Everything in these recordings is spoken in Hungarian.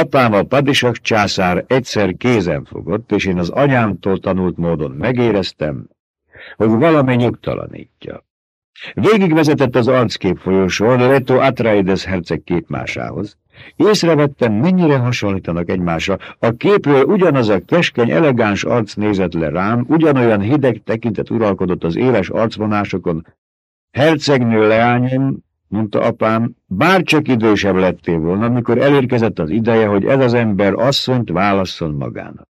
Apám a padisak császár egyszer kézen fogott, és én az anyámtól tanult módon megéreztem, hogy valami nyugtalanítja. Végigvezetett az arckép folyosón Leto Atreides herceg képmásához. Észrevettem, mennyire hasonlítanak egymásra. A képről ugyanaz a keskeny, elegáns arc nézett le rám, ugyanolyan hideg tekintet uralkodott az éles arcvonásokon. Hercegnő leányom, mondta apám, bárcsak idősebb lettél volna, amikor elérkezett az ideje, hogy ez az ember asszonyt válasszon magának.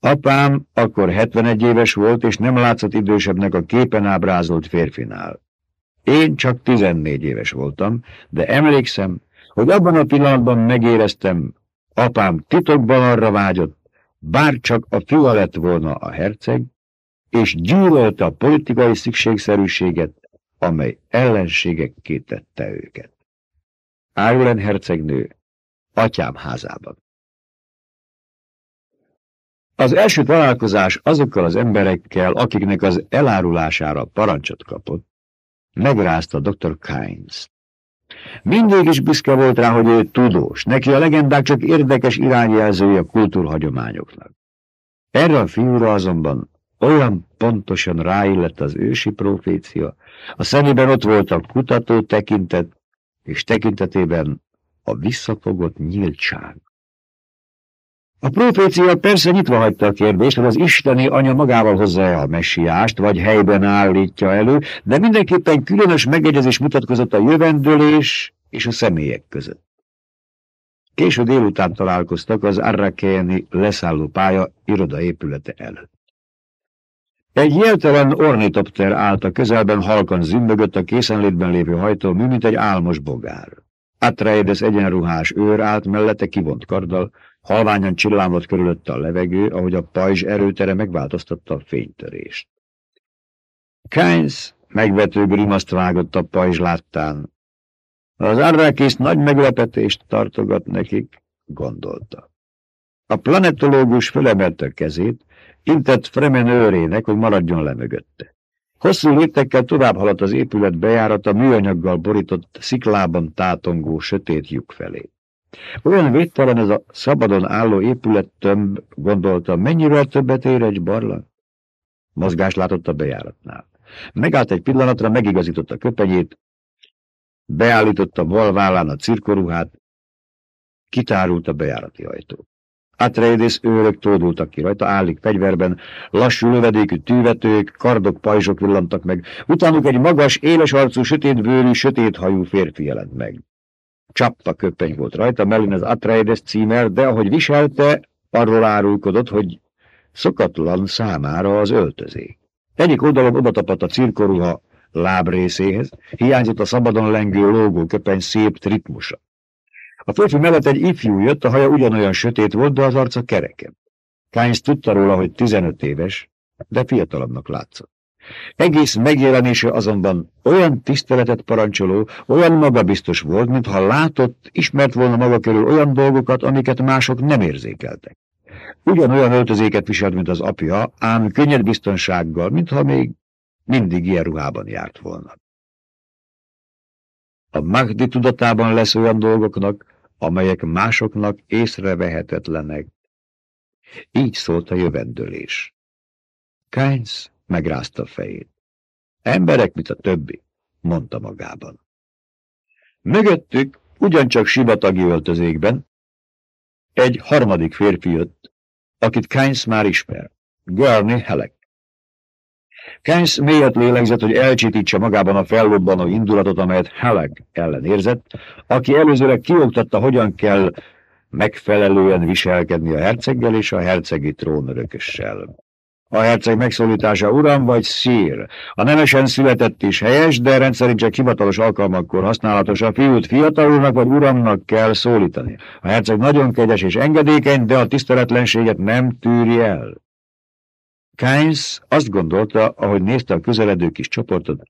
Apám akkor 71 éves volt, és nem látszott idősebbnek a képen ábrázolt férfinál. Én csak 14 éves voltam, de emlékszem, hogy abban a pillanatban megéreztem, apám titokban arra vágyott, bár csak a fia lett volna a herceg, és gyűlölte a politikai szükségszerűséget, amely ellenségekké tette őket. Árulen hercegnő atyám házában. Az első találkozás azokkal az emberekkel, akiknek az elárulására parancsot kapott, megrázta dr. Kynes. Mindig is büszke volt rá, hogy ő tudós, neki a legendák csak érdekes irányjelzője a kultúrhagyományoknak. Erre a fiúra azonban olyan pontosan ráillett az ősi profécia, a szemében ott volt a kutató tekintet, és tekintetében a visszafogott nyíltság. A profécia persze nyitva hagyta a kérdést, hogy az isteni anya magával hozza -e a messiást, vagy helyben állítja elő, de mindenképpen különös megegyezés mutatkozott a jövendőlés és a személyek között. Késő délután találkoztak az Arrakéni leszálló pálya irodaépülete előtt. Egy jeltelen ornitopter állt a közelben halkan zümbögött a készenlétben lévő hajtó, mint egy álmos bogár. Atreides egyenruhás őr állt mellette kivont karddal, Halványan csillámlott körülötte a levegő, ahogy a pajzs erőtere megváltoztatta a fénytörést. Kynes megvető grimaszt vágott a pajzs láttán. Az Arrakis nagy meglepetést tartogat nekik, gondolta. A planetológus fölemelte kezét, intett Fremen őrének, hogy maradjon le mögötte. Hosszú léptekkel tovább haladt az épület bejárata műanyaggal borított, sziklában tátongó sötét lyuk felé. Olyan védtelen ez a szabadon álló épület tömb, gondolta, mennyivel többet ér egy barlang? Mozgás látott a bejáratnál. Megállt egy pillanatra, megigazította köpenyét, beállította volvállán a cirkoruhát, kitárult a bejárati ajtó. Atreides őrök tódultak ki rajta, állik fegyverben, lassú lövedékű tűvetők, kardok, pajzsok villantak meg, utánuk egy magas, éles arcú, sötétbőrű, sötéthajú férfi jelent meg. Csapta köpeny volt rajta, mellén az Atreides címer, de ahogy viselte, arról árulkodott, hogy szokatlan számára az öltözék. Egyik oldalon odatapadt a cirkoruha lábrészéhez, hiányzott a szabadon lengő lógó köpeny szép ritmusa. A férfi mellett egy ifjú jött, a haja ugyanolyan sötét volt, de az arca kereken. Kynes tudta róla, hogy 15 éves, de fiatalabbnak látszott. Egész megjelenése azonban olyan tiszteletet parancsoló, olyan magabiztos volt, mintha látott, ismert volna maga körül olyan dolgokat, amiket mások nem érzékeltek. Ugyanolyan öltözéket viselt, mint az apja, ám könnyed biztonsággal, mintha még mindig ilyen ruhában járt volna. A Magdi tudatában lesz olyan dolgoknak, amelyek másoknak észrevehetetlenek. Így szólt a jövendőlés. Kynes megrázta fejét. Emberek, mint a többi, mondta magában. Mögöttük, ugyancsak sivatagi öltözékben, egy harmadik férfi jött, akit Kynes már ismer, Gurney Halleck. Kynes mélyet lélegzett, hogy elcsitítsa magában a fellobbanó indulatot, amelyet Halleck ellen érzett, aki előzőleg kioktatta, hogyan kell megfelelően viselkedni a herceggel és a hercegi trónörökössel. A herceg megszólítása uram vagy szír. A nemesen született is helyes, de rendszerint csak hivatalos alkalmakkor használatos. A fiút fiatalulnak vagy uramnak kell szólítani. A herceg nagyon kegyes és engedékeny, de a tiszteletlenséget nem tűri el. Kynes azt gondolta, ahogy nézte a közeledő kis csoportot,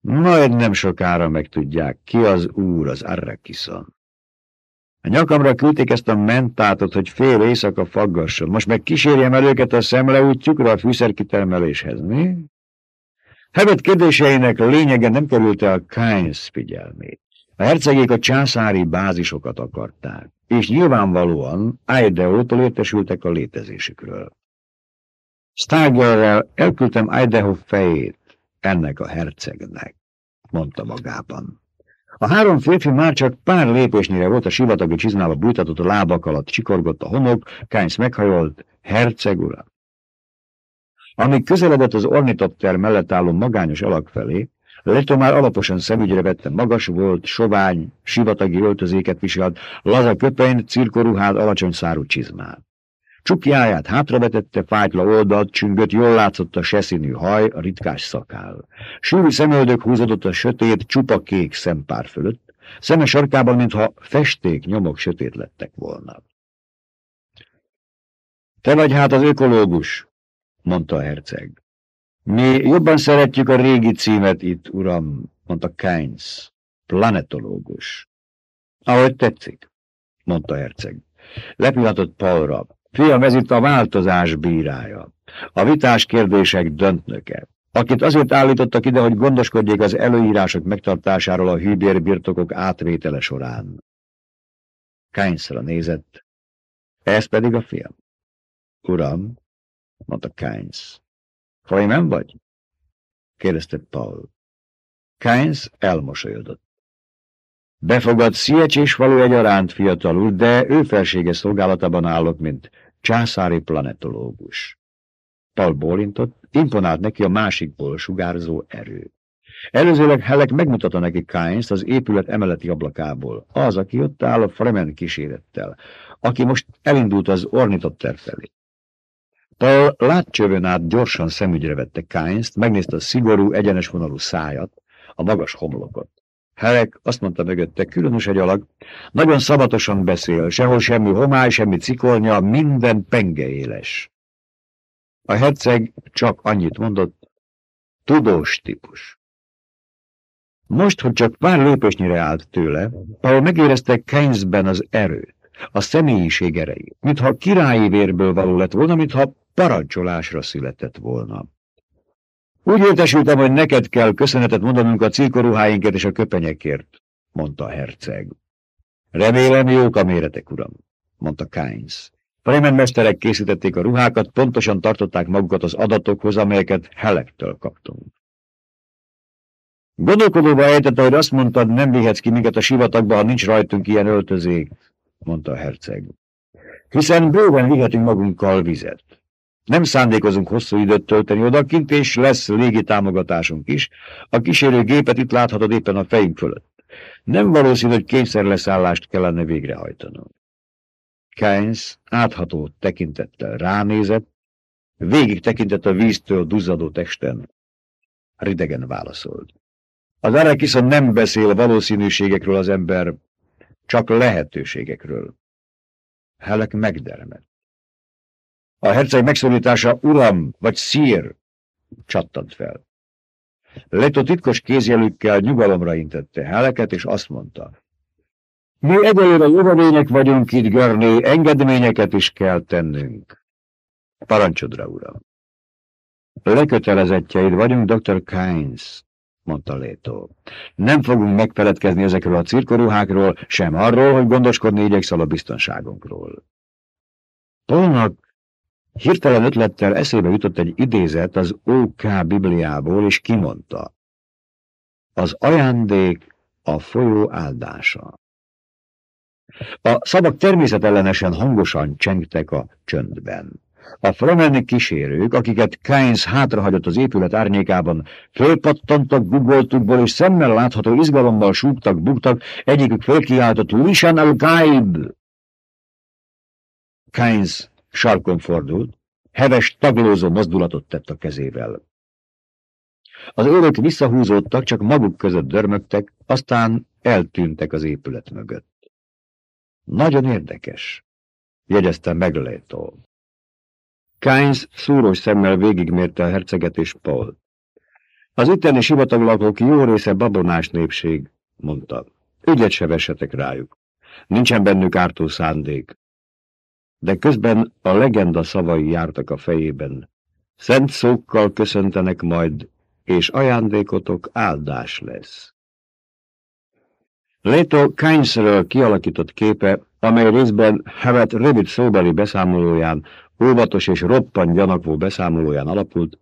majd nem sokára megtudják, ki az úr az Arrakison. A nyakamra küldték ezt a mentátot, hogy fél éjszaka faggasson. Most meg kísérjem el őket a szemleútjukra a fűszerkitermeléshez, mi? Hevet kérdéseinek lényege nem kerülte a Kynes figyelmét. A hercegék a császári bázisokat akarták, és nyilvánvalóan Idaho-tól értesültek a létezésükről. Stagerrel elküldtem Idaho fejét ennek a hercegnek, mondta magában. A három férfi már csak pár lépésnyire volt a sivatagi csizmába bújtatott a lábak alatt, csikorgott a homok, Kánysz meghajolt, herceg ura. Amíg közeledett az ornitopter mellett álló magányos alak felé, Leto már alaposan szemügyre vette, magas volt, sovány, sivatagi öltözéket viselt, laza köpeny, cirkoruhád, alacsony szárú csizmát. Csukjáját hátravetette, fájtla oldalt, csüngött, jól látszott a seszínű haj, a ritkás szakál. Sűrű szemöldök húzódott a sötét, csupa kék szempár fölött, szeme sarkában, mintha festék nyomok sötét lettek volna. Te vagy hát az ökológus, mondta a herceg. Mi jobban szeretjük a régi címet itt, uram, mondta Keynes, planetológus. Ahogy tetszik, mondta herceg. Lepillantott Paulra. Fiam, ez itt a változás bírája, a vitás kérdések döntnöke, akit azért állítottak ide, hogy gondoskodjék az előírások megtartásáról a hűbérbirtokok átvétele során. Keynesra nézett, ez pedig a fiam. Uram, mondta Keynes. Freeman vagy? kérdezte Paul. Keynes elmosolyodott. Befogad Sziecs és való egyaránt fiatalul, de ő felsége szolgálatában állok, mint császári planetológus. Paul bólintott, imponált neki a másikból sugárzó erő. Előzőleg Helek megmutatta neki Keynes az épület emeleti ablakából, az, aki ott áll a Fremen kísérettel, aki most elindult az ornitopter felé. Paul látcsövön át gyorsan szemügyre vette Keynes-t, megnézte a szigorú, egyenes vonalú szájat, a magas homlokot. Herek azt mondta mögötte, különös egy alag, nagyon szabatosan beszél, sehol semmi homály, semmi cikolnya, minden penge éles. A herceg csak annyit mondott, tudós típus. Most, hogy csak pár lépésnyire állt tőle, Paul megérezte Keynesben az erőt, a személyiség erejét, mintha királyi vérből való lett volna, mintha parancsolásra született volna. Úgy értesültem, hogy neked kell köszönetet mondanunk a cirkoruháinket és a köpenyekért, mondta a herceg. Remélem jók a méretek, uram, mondta Kynes. Fremen mesterek készítették a ruhákat, pontosan tartották magukat az adatokhoz, amelyeket Helektől kaptunk. Gondolkodóba ejtette, hogy azt mondtad, nem vihetsz ki minket a sivatagba, ha nincs rajtunk ilyen öltözék, mondta a herceg. Hiszen bőven vihetünk magunkkal vizet. Nem szándékozunk hosszú időt tölteni odakint, és lesz légi támogatásunk is. A kísérő gépet itt láthatod éppen a fejünk fölött. Nem valószínű, hogy kényszerleszállást kellene végrehajtanunk. Keynes átható tekintettel ránézett, végig tekintett a víztől duzzadó testen. Ridegen válaszolt. Az Arakiszon nem beszél valószínűségekről az ember, csak lehetőségekről. Helek megdermett. A herceg megszólítása uram vagy szír csattant fel. Leto titkos kézjelükkel nyugalomra intette Heleket, és azt mondta. Mi egyelőre jövevények vagyunk itt, Görné, engedményeket is kell tennünk. Parancsodra, uram. Lekötelezettjeid vagyunk, Dr. Kynes, mondta Leto. Nem fogunk megfeledkezni ezekről a cirkoruhákról, sem arról, hogy gondoskodni igyekszel a biztonságunkról. Polnak Hirtelen ötlettel eszébe jutott egy idézet az OK Bibliából, és kimondta. Az ajándék a folyó áldása. A szavak természetellenesen hangosan csengtek a csöndben. A Fremen kísérők, akiket Keynes hátrahagyott az épület árnyékában, fölpattantak guggoltukból, és szemmel látható izgalommal súgtak, buktak, egyikük fölkiáltott Lishan al-Gaib! Keynes sarkon fordult, heves taglózó mozdulatot tett a kezével. Az őrök visszahúzódtak, csak maguk között dörmögtek, aztán eltűntek az épület mögött. Nagyon érdekes, jegyezte Meglétó. Kynes szúrós szemmel végigmérte a herceget és Paul. Az itteni sivataglakók jó része babonás népség, mondta. Ügyet se vessetek rájuk. Nincsen bennük ártó szándék de közben a legenda szavai jártak a fejében. Szent szókkal köszöntenek majd, és ajándékotok áldás lesz. Leto Keynesről kialakított képe, amely részben Hevet rövid szóbeli beszámolóján, óvatos és roppant gyanakvó beszámolóján alapult,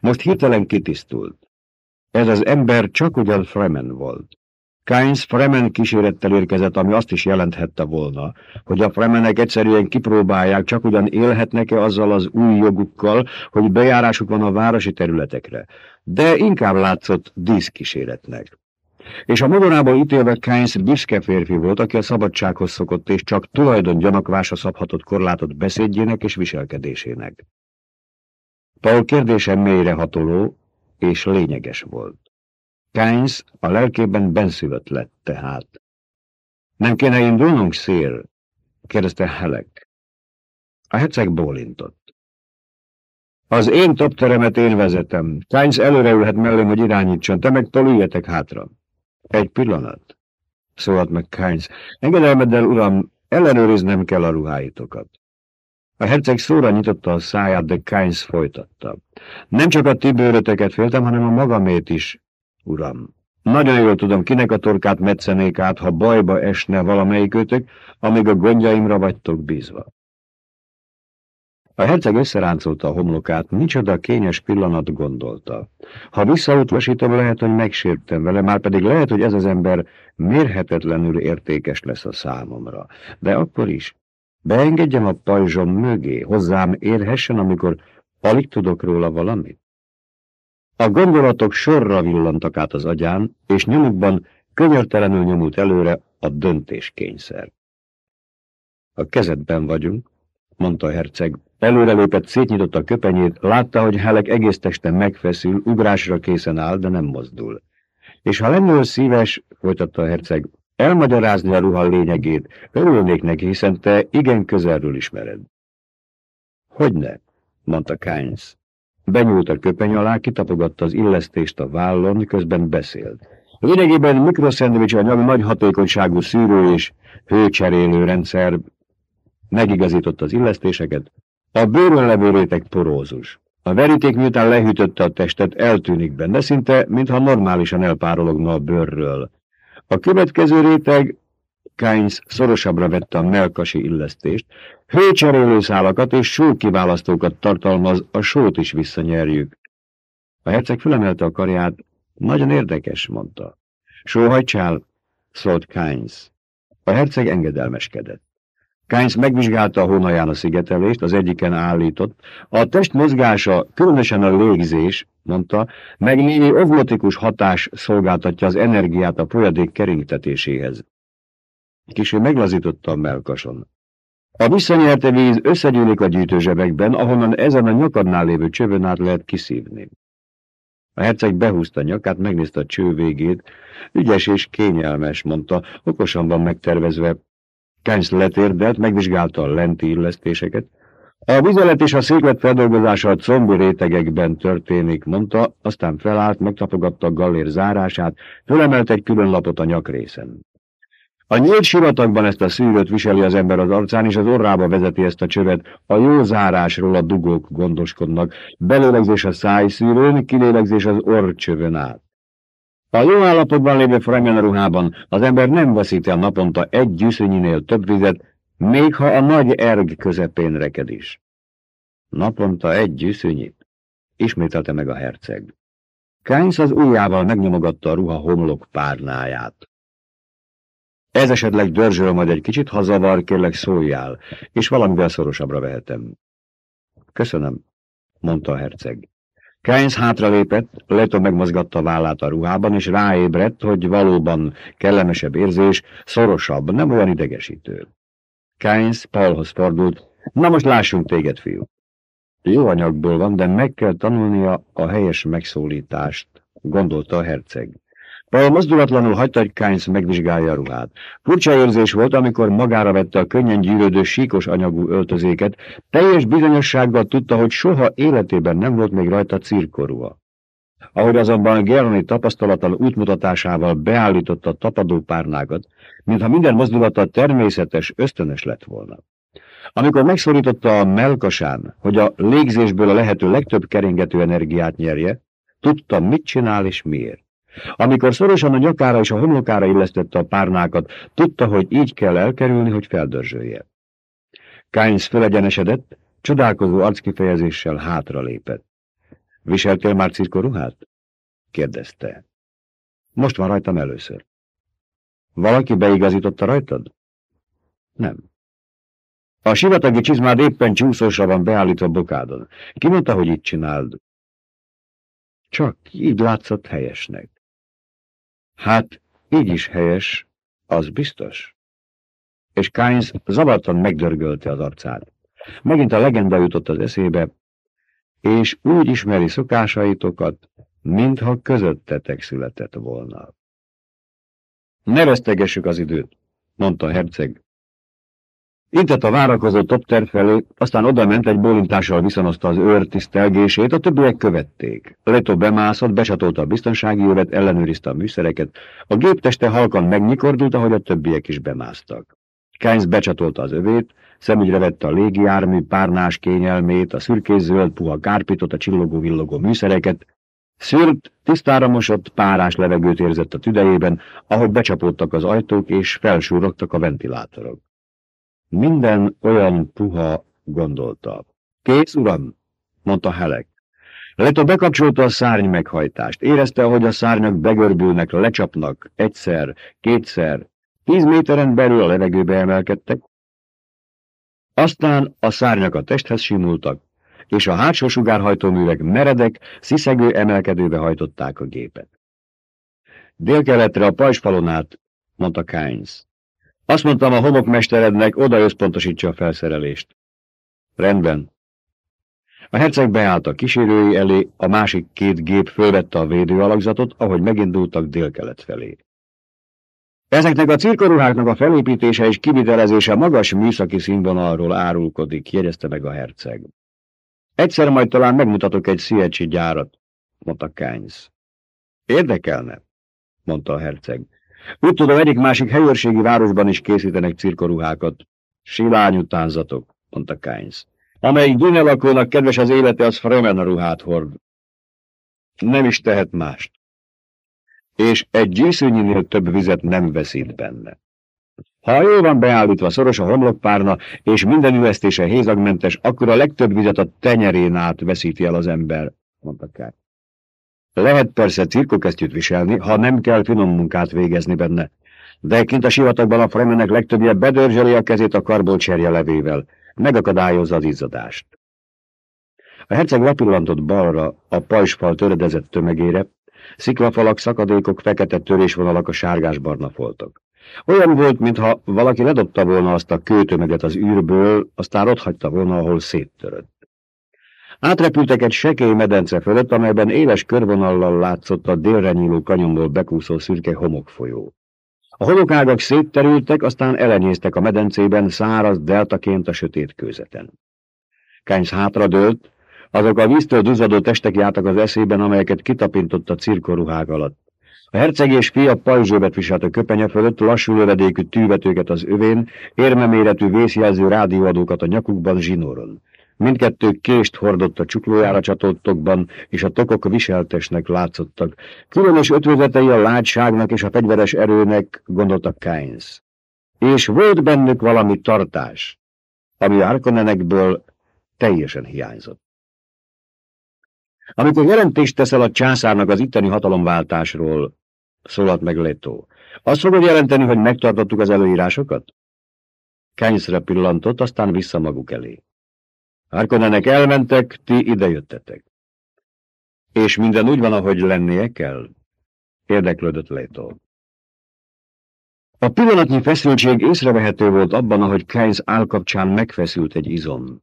most hirtelen kitisztult. Ez az ember csak ugyan Fremen volt. Keynes Fremen kísérettel érkezett, ami azt is jelenthette volna, hogy a Fremenek egyszerűen kipróbálják, csak ugyan élhetnek-e azzal az új jogukkal, hogy bejárásuk van a városi területekre, de inkább látszott díszkíséretnek. És a modorából ítélve Keynes büszke férfi volt, aki a szabadsághoz szokott, és csak tulajdon gyanakvása szabhatott korlátot beszédjének és viselkedésének. Paul kérdése mélyrehatoló és lényeges volt. Keynes a lelkében benszülött lett tehát. Nem kéne indulnunk, szél? kérdezte Helek. A herceg bólintott. Az én topteremet én vezetem. Keynes előreülhet mellém, hogy irányítson, te meg toluljetek hátra. Egy pillanat, szólalt meg Keynes. Engedelmeddel, uram, ellenőriznem kell a ruháitokat. A herceg szóra nyitotta a száját, de Keynes folytatta. Nem csak a ti féltem, hanem a magamét is, uram. Nagyon jól tudom, kinek a torkát metszenék át, ha bajba esne valamelyikőtök, amíg a gondjaimra vagytok bízva. A herceg összeráncolta a homlokát, micsoda kényes pillanat gondolta. Ha visszautasítom, lehet, hogy megsértem vele, már pedig lehet, hogy ez az ember mérhetetlenül értékes lesz a számomra. De akkor is beengedjem a pajzsom mögé, hozzám érhessen, amikor alig tudok róla valamit. A gondolatok sorra villantak át az agyán, és nyomukban könyörtelenül nyomult előre a döntéskényszer. A kezedben vagyunk, mondta a herceg. Előrelépett, szétnyitotta a köpenyét, látta, hogy Helek egész teste megfeszül, ugrásra készen áll, de nem mozdul. És ha lennél szíves, folytatta a herceg, elmagyarázni a ruha lényegét, örülnék neki, hiszen te igen közelről ismered. Hogyne, mondta Keynes. Benyúlt a köpeny alá, kitapogatta az illesztést a vállon, közben beszélt. Lényegében mikroszendvics anyag nagy hatékonyságú szűrő és hőcserélő rendszer megigazította az illesztéseket. A bőrön levő réteg porózus. A veríték miután lehűtötte a testet, eltűnik benne, szinte, mintha normálisan elpárologna a bőrről. A következő réteg Keynes szorosabbra vette a melkasi illesztést, hőcserélő szálakat és sókiválasztókat tartalmaz, a sót is visszanyerjük. A herceg fölemelte a karját, nagyon érdekes, mondta. Sóhajtsál, szólt Keynes. A herceg engedelmeskedett. Keynes megvizsgálta a hónaján a szigetelést, az egyiken állított. A test mozgása, különösen a légzés, mondta, meg némi ovlotikus hatás szolgáltatja az energiát a folyadék keringtetéséhez. Kisé meglazította a melkason. A visszanyerte víz összegyűlik a gyűjtőzsebekben, ahonnan ezen a nyakadnál lévő csövön át lehet kiszívni. A herceg behúzta nyakát, megnézte a cső végét. Ügyes és kényelmes, mondta, okosan van megtervezve. Kánysz letérdelt, megvizsgálta a lenti illesztéseket. A vizelet és a széklet feldolgozása a combi rétegekben történik, mondta, aztán felállt, megtapogatta a gallér zárását, fölemelt egy külön lapot a nyakrészen. A nyílt sivatagban ezt a szűrőt viseli az ember az arcán, és az orrába vezeti ezt a csövet. A jó zárásról a dugók gondoskodnak. Belélegzés a szájszűrőn, kilélegzés az orrcsövön át. A jó állapotban lévő Fremen ruhában az ember nem veszíti a naponta egy gyűszönyinél több vizet, még ha a nagy erg közepén reked is. Naponta egy gyűszönyit, ismételte meg a herceg. Kánysz az ujjával megnyomogatta a ruha homlok párnáját. Ez esetleg dörzsöl majd egy kicsit, ha zavar, kérlek szóljál, és valamivel szorosabbra vehetem. Köszönöm, mondta a herceg. Keynes hátralépett, Leto megmozgatta vállát a ruhában, és ráébredt, hogy valóban kellemesebb érzés, szorosabb, nem olyan idegesítő. Keynes Paulhoz fordult, na most lássunk téged, fiú. Jó anyagból van, de meg kell tanulnia a helyes megszólítást, gondolta a herceg. Paul mozdulatlanul hagyta, hogy Kynes megvizsgálja a ruhát. Furcsa érzés volt, amikor magára vette a könnyen gyűrődő síkos anyagú öltözéket, teljes bizonyossággal tudta, hogy soha életében nem volt még rajta cirkorúa. Ahogy azonban Geroni tapasztalatlan útmutatásával beállította tapadó párnákat, mintha minden mozdulata természetes, ösztönös lett volna. Amikor megszorította a melkasán, hogy a légzésből a lehető legtöbb keringető energiát nyerje, tudta, mit csinál és miért. Amikor szorosan a nyakára és a homlokára illesztette a párnákat, tudta, hogy így kell elkerülni, hogy feldörzsölje. Kynes fölegyenesedett, csodálkozó arckifejezéssel hátra lépett. Viseltél már cirkoruhát? kérdezte. Most van rajtam először. Valaki beigazította rajtad? Nem. A sivatagi csizmád éppen csúszósra van beállítva bokádon. Ki mondta, hogy így csináld? Csak így látszott helyesnek. Hát, így is helyes, az biztos. És Kynes zavartan megdörgölte az arcát. Megint a legenda jutott az eszébe, és úgy ismeri szokásaitokat, mintha közöttetek született volna. Ne vesztegessük az időt, mondta herceg. Intett a várakozó topter felé, aztán odament egy bólintással viszonozta az őr tisztelgését, a többiek követték. Leto bemászott, besatolta a biztonsági jövet, ellenőrizte a műszereket. A gépteste halkan megnyikordult, ahogy a többiek is bemásztak. Keynes becsatolta az övét, szemügyre vette a légijármű párnás kényelmét, a szürkészöld puha kárpitot, a csillogó-villogó műszereket, Szűrt, tisztára mosott, párás levegőt érzett a tüdejében, ahogy becsapódtak az ajtók és felsúrogtak a ventilátorok. Minden olyan puha, gondolta. Kész, uram, mondta Helek. Leto bekapcsolta a szárny meghajtást. Érezte, hogy a szárnyak begörbülnek, lecsapnak, egyszer, kétszer, tíz méteren belül a levegőbe emelkedtek. Aztán a szárnyak a testhez simultak, és a hátsó sugárhajtóművek meredek, sziszegő emelkedőbe hajtották a gépet. Délkeletre a pajsfalon át, mondta Kynes. Azt mondtam a homokmesterednek, oda összpontosítsa a felszerelést. Rendben. A herceg beállt a kísérői elé, a másik két gép fölvette a védőalakzatot, ahogy megindultak délkelet felé. Ezeknek a cirkoruháknak a felépítése és kivitelezése magas műszaki színvonalról árulkodik, jegyezte meg a herceg. Egyszer majd talán megmutatok egy sziecsi gyárat, mondta Kynes. Érdekelne, mondta a herceg. Úgy tudom, egyik másik helyőrségi városban is készítenek cirkoruhákat. Silányú tánzatok, mondta Kynes. Amelyik dűnelakónak kedves az élete, az Fremen ruhát hord. Nem is tehet mást. És egy gyűszűnyinél több vizet nem veszít benne. Ha jól van beállítva szoros a homlokpárna, és minden üvesztése hézagmentes, akkor a legtöbb vizet a tenyerén át veszíti el az ember, mondta Kár. Lehet persze cirkokesztyűt viselni, ha nem kell finom munkát végezni benne. De kint a sivatagban a fremenek legtöbbje bedörzseli a kezét a karbolcserje levével, megakadályozza az izzadást. A herceg lepillantott balra a pajsfal töredezett tömegére, sziklafalak, szakadékok, fekete törésvonalak a sárgás-barna foltok. Olyan volt, mintha valaki ledobta volna azt a kőtömeget az űrből, aztán ott hagyta volna, ahol széttörött. Átrepültek egy sekély medence fölött, amelyben éles körvonallal látszott a délre nyíló kanyomból bekúszó szürke homokfolyó. A homokágak szétterültek, aztán elenyéztek a medencében száraz deltaként a sötét kőzeten. Kánysz hátradőlt, azok a víztől duzzadó testek jártak az eszében, amelyeket kitapintott a cirkoruhák alatt. A herceg és fia pajzsőbet viselt a köpenye fölött, lassú lövedékű tűvetőket az övén, érmeméretű vészjelző rádióadókat a nyakukban zsinóron. Mindkettő kést hordott a csuklójára csatoltokban, és a tokok viseltesnek látszottak. Különös ötvözetei a lágyságnak és a fegyveres erőnek, gondolta Kynes. És volt bennük valami tartás, ami Arkonenekből teljesen hiányzott. Amikor jelentést teszel a császárnak az itteni hatalomváltásról, szólalt meg Leto. Azt fogod jelenteni, hogy megtartottuk az előírásokat? Kenyszre pillantott, aztán vissza maguk elé. Harkonnenek elmentek, ti idejöttetek. És minden úgy van, ahogy lennie kell? Érdeklődött Leto. A pillanatnyi feszültség észrevehető volt abban, ahogy Keynes állkapcsán megfeszült egy izom.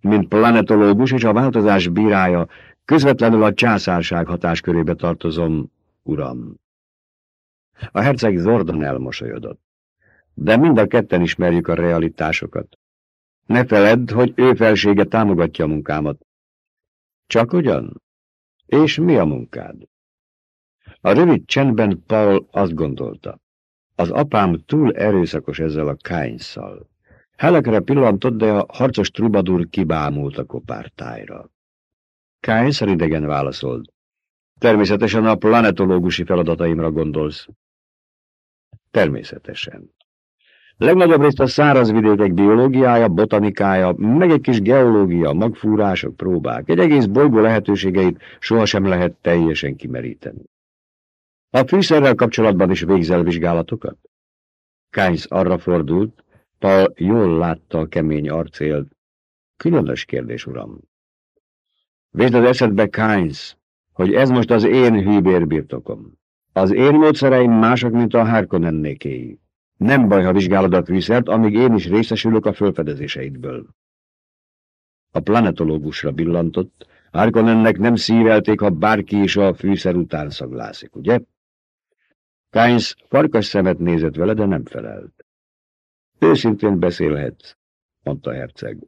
Mint planetológus és a változás bírája, közvetlenül a császárság hatáskörébe tartozom, uram. A herceg zordan elmosolyodott. De mind a ketten ismerjük a realitásokat. Ne feledd, hogy ő felsége támogatja a munkámat. Csak ugyan? És mi a munkád? A rövid csendben Paul azt gondolta. Az apám túl erőszakos ezzel a kányszal. Helekre pillantott, de a harcos trubadur kibámult a kopártájra. Kájsz idegen válaszolt. Természetesen a planetológusi feladataimra gondolsz. Természetesen. Legnagyobb részt a szárazvidékek biológiája, botanikája, meg egy kis geológia, magfúrások, próbák. Egy egész bolygó lehetőségeit sohasem lehet teljesen kimeríteni. A fűszerrel kapcsolatban is végzel vizsgálatokat? Kánysz arra fordult, Paul jól látta a kemény arcélt. Különös kérdés, uram. Védd az eszedbe, Kánysz, hogy ez most az én hűbérbirtokom. Az én módszereim mások, mint a Harkonnennékéi. Nem baj, ha vizsgálod a fűszert, amíg én is részesülök a fölfedezéseidből. A planetológusra billantott, Harkonnennek nem szívelték, ha bárki is a fűszer után szaglászik, ugye? Kainz farkas szemet nézett vele, de nem felelt. Őszintén beszélhetsz, mondta herceg.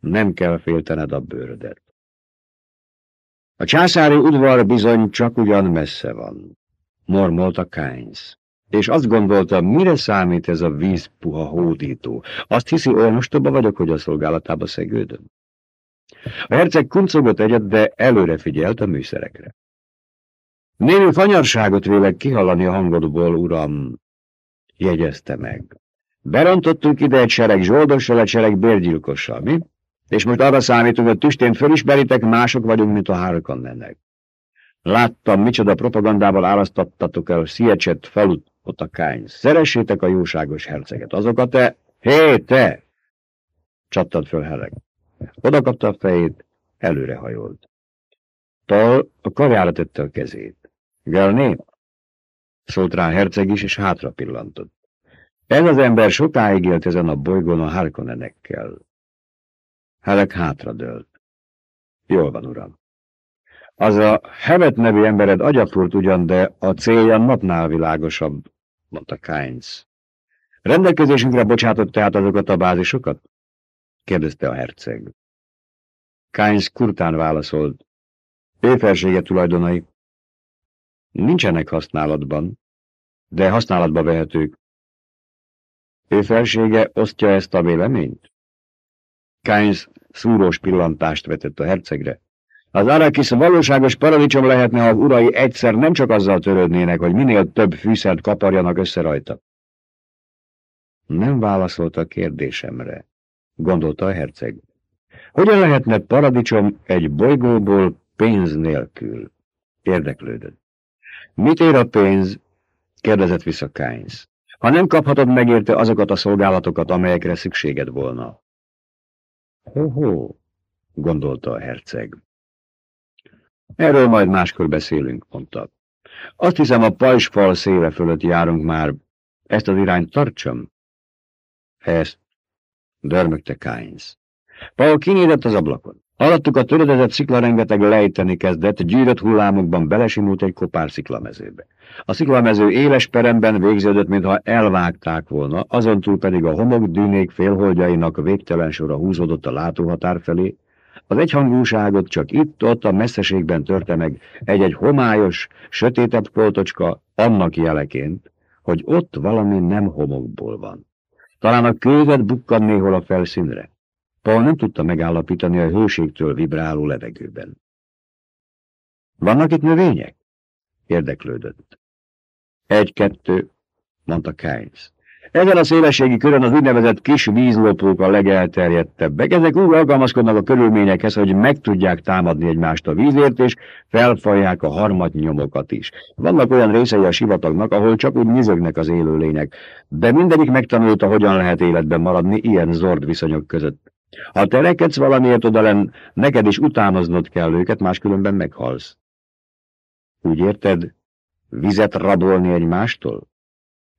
Nem kell féltened a bőrödet. A császári udvar bizony csak ugyan messze van, mormolta Kainz. És azt gondolta, mire számít ez a vízpuha hódító. Azt hiszi, olyan ostoba vagyok, hogy a szolgálatába szegődöm. A herceg kuncogott egyet, de előre figyelt a műszerekre. Némi fanyarságot vélek kihallani a hangodból, uram, jegyezte meg. Berontottunk ide egy sereg zsoldossal, egy sereg bérgyilkossal, mi? És most arra számítunk, hogy tüstén fölismeritek, mások vagyunk, mint a Harkonnennek. Láttam, micsoda propagandával árasztattatok el Siecset falut, ott a kány. Szeressétek a jóságos herceget. Azokat te... Hé, te! Csattant föl Hereg. Oda kapta a fejét, előrehajolt. Tal a karjára tette a kezét. Gelné? Szólt rá a herceg is, és hátra pillantott. Ez az ember sokáig élt ezen a bolygón a Harkonnenekkel. Helek hátradőlt. Jól van, uram. Az a Hemet nevű embered agyafurt ugyan, de a célja napnál világosabb, mondta Kainz. Rendelkezésünkre bocsátott tehát azokat a bázisokat? kérdezte a herceg. Kainz kurtán válaszolt. Ő felsége tulajdonai. Nincsenek használatban, de használatba vehetők. Ő felsége osztja ezt a véleményt? Kainz szúrós pillantást vetett a hercegre. Az Arakis valóságos paradicsom lehetne, ha urai egyszer nem csak azzal törődnének, hogy minél több fűszert kaparjanak össze rajta. Nem válaszolt a kérdésemre, gondolta a herceg. Hogyan lehetne paradicsom egy bolygóból pénz nélkül? Érdeklődött. Mit ér a pénz? kérdezett vissza Kainz. Ha nem kaphatod megérte azokat a szolgálatokat, amelyekre szükséged volna. Ho-ho, gondolta a herceg. Erről majd máskor beszélünk, mondta. Azt hiszem, a pajsfal széle fölött járunk már. Ezt az irányt tartsam? Ezt, dörmögte Kainz. Paul kinézett az ablakon. Alattuk a töredezett szikla rengeteg lejteni kezdett, gyűrött hullámokban belesimult egy kopár sziklamezőbe. A sziklamező éles peremben végződött, mintha elvágták volna, azon túl pedig a homokdűnék félholdjainak végtelen sora húzódott a látóhatár felé, az egyhangúságot csak itt-ott a messzeségben törte meg egy-egy homályos, sötétebb poltocska annak jeleként, hogy ott valami nem homokból van. Talán a kővet bukkan néhol a felszínre. Paul nem tudta megállapítani a hőségtől vibráló levegőben. Vannak itt növények? Érdeklődött. Egy-kettő, mondta Keynes. Ezen a szélességi körön az úgynevezett kis vízlopók a legelterjedtebbek. Ezek úgy alkalmazkodnak a körülményekhez, hogy meg tudják támadni egymást a vízért, és felfalják a harmatnyomokat is. Vannak olyan részei a sivatagnak, ahol csak úgy nyizögnek az élőlények, de mindegyik megtanulta, hogyan lehet életben maradni ilyen zord viszonyok között. Ha te rekedsz valamiért odalen, neked is utánoznod kell őket, máskülönben meghalsz. Úgy érted, vizet rabolni egymástól?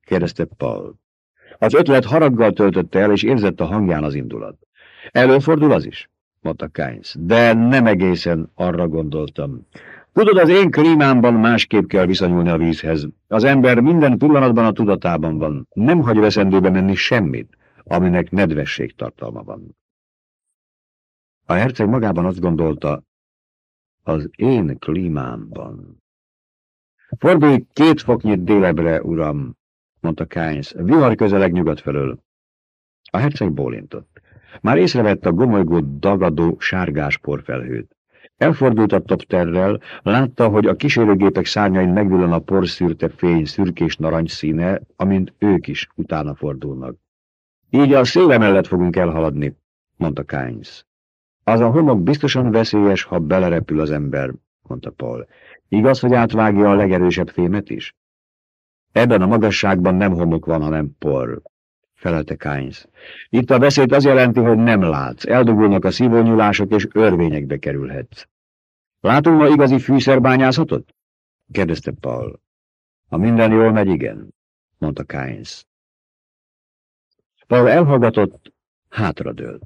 kérdezte Paul. Az ötlet haraggal töltötte el, és érzett a hangján az indulat. Előfordul az is, mondta Kainz, de nem egészen arra gondoltam. Tudod, az én klímámban másképp kell viszonyulni a vízhez. Az ember minden pillanatban a tudatában van. Nem hagy veszendőbe menni semmit, aminek nedvesség tartalma van. A herceg magában azt gondolta, az én klímámban. Fordulj két foknyit délebre, uram, mondta Kainz, vihar közeleg nyugat felől. A herceg bólintott. Már észrevette a gomolygó, dagadó, sárgás porfelhőt. Elfordult a topterrel, látta, hogy a kísérőgépek szárnyain megvillan a porszűrte fény szürkés narancs színe, amint ők is utána fordulnak. Így a széle mellett fogunk elhaladni, mondta Kynes. Az a homok biztosan veszélyes, ha belerepül az ember, mondta Paul. Igaz, hogy átvágja a legerősebb fémet is? Ebben a magasságban nem homok van, hanem por, felelte Kynes. Itt a beszéd az jelenti, hogy nem látsz, eldugulnak a szívónyulások, és örvényekbe kerülhetsz. Látunk ma igazi fűszerbányászatot? kérdezte Paul. Ha minden jól megy, igen, mondta Kynes. Paul elhallgatott, hátradőlt.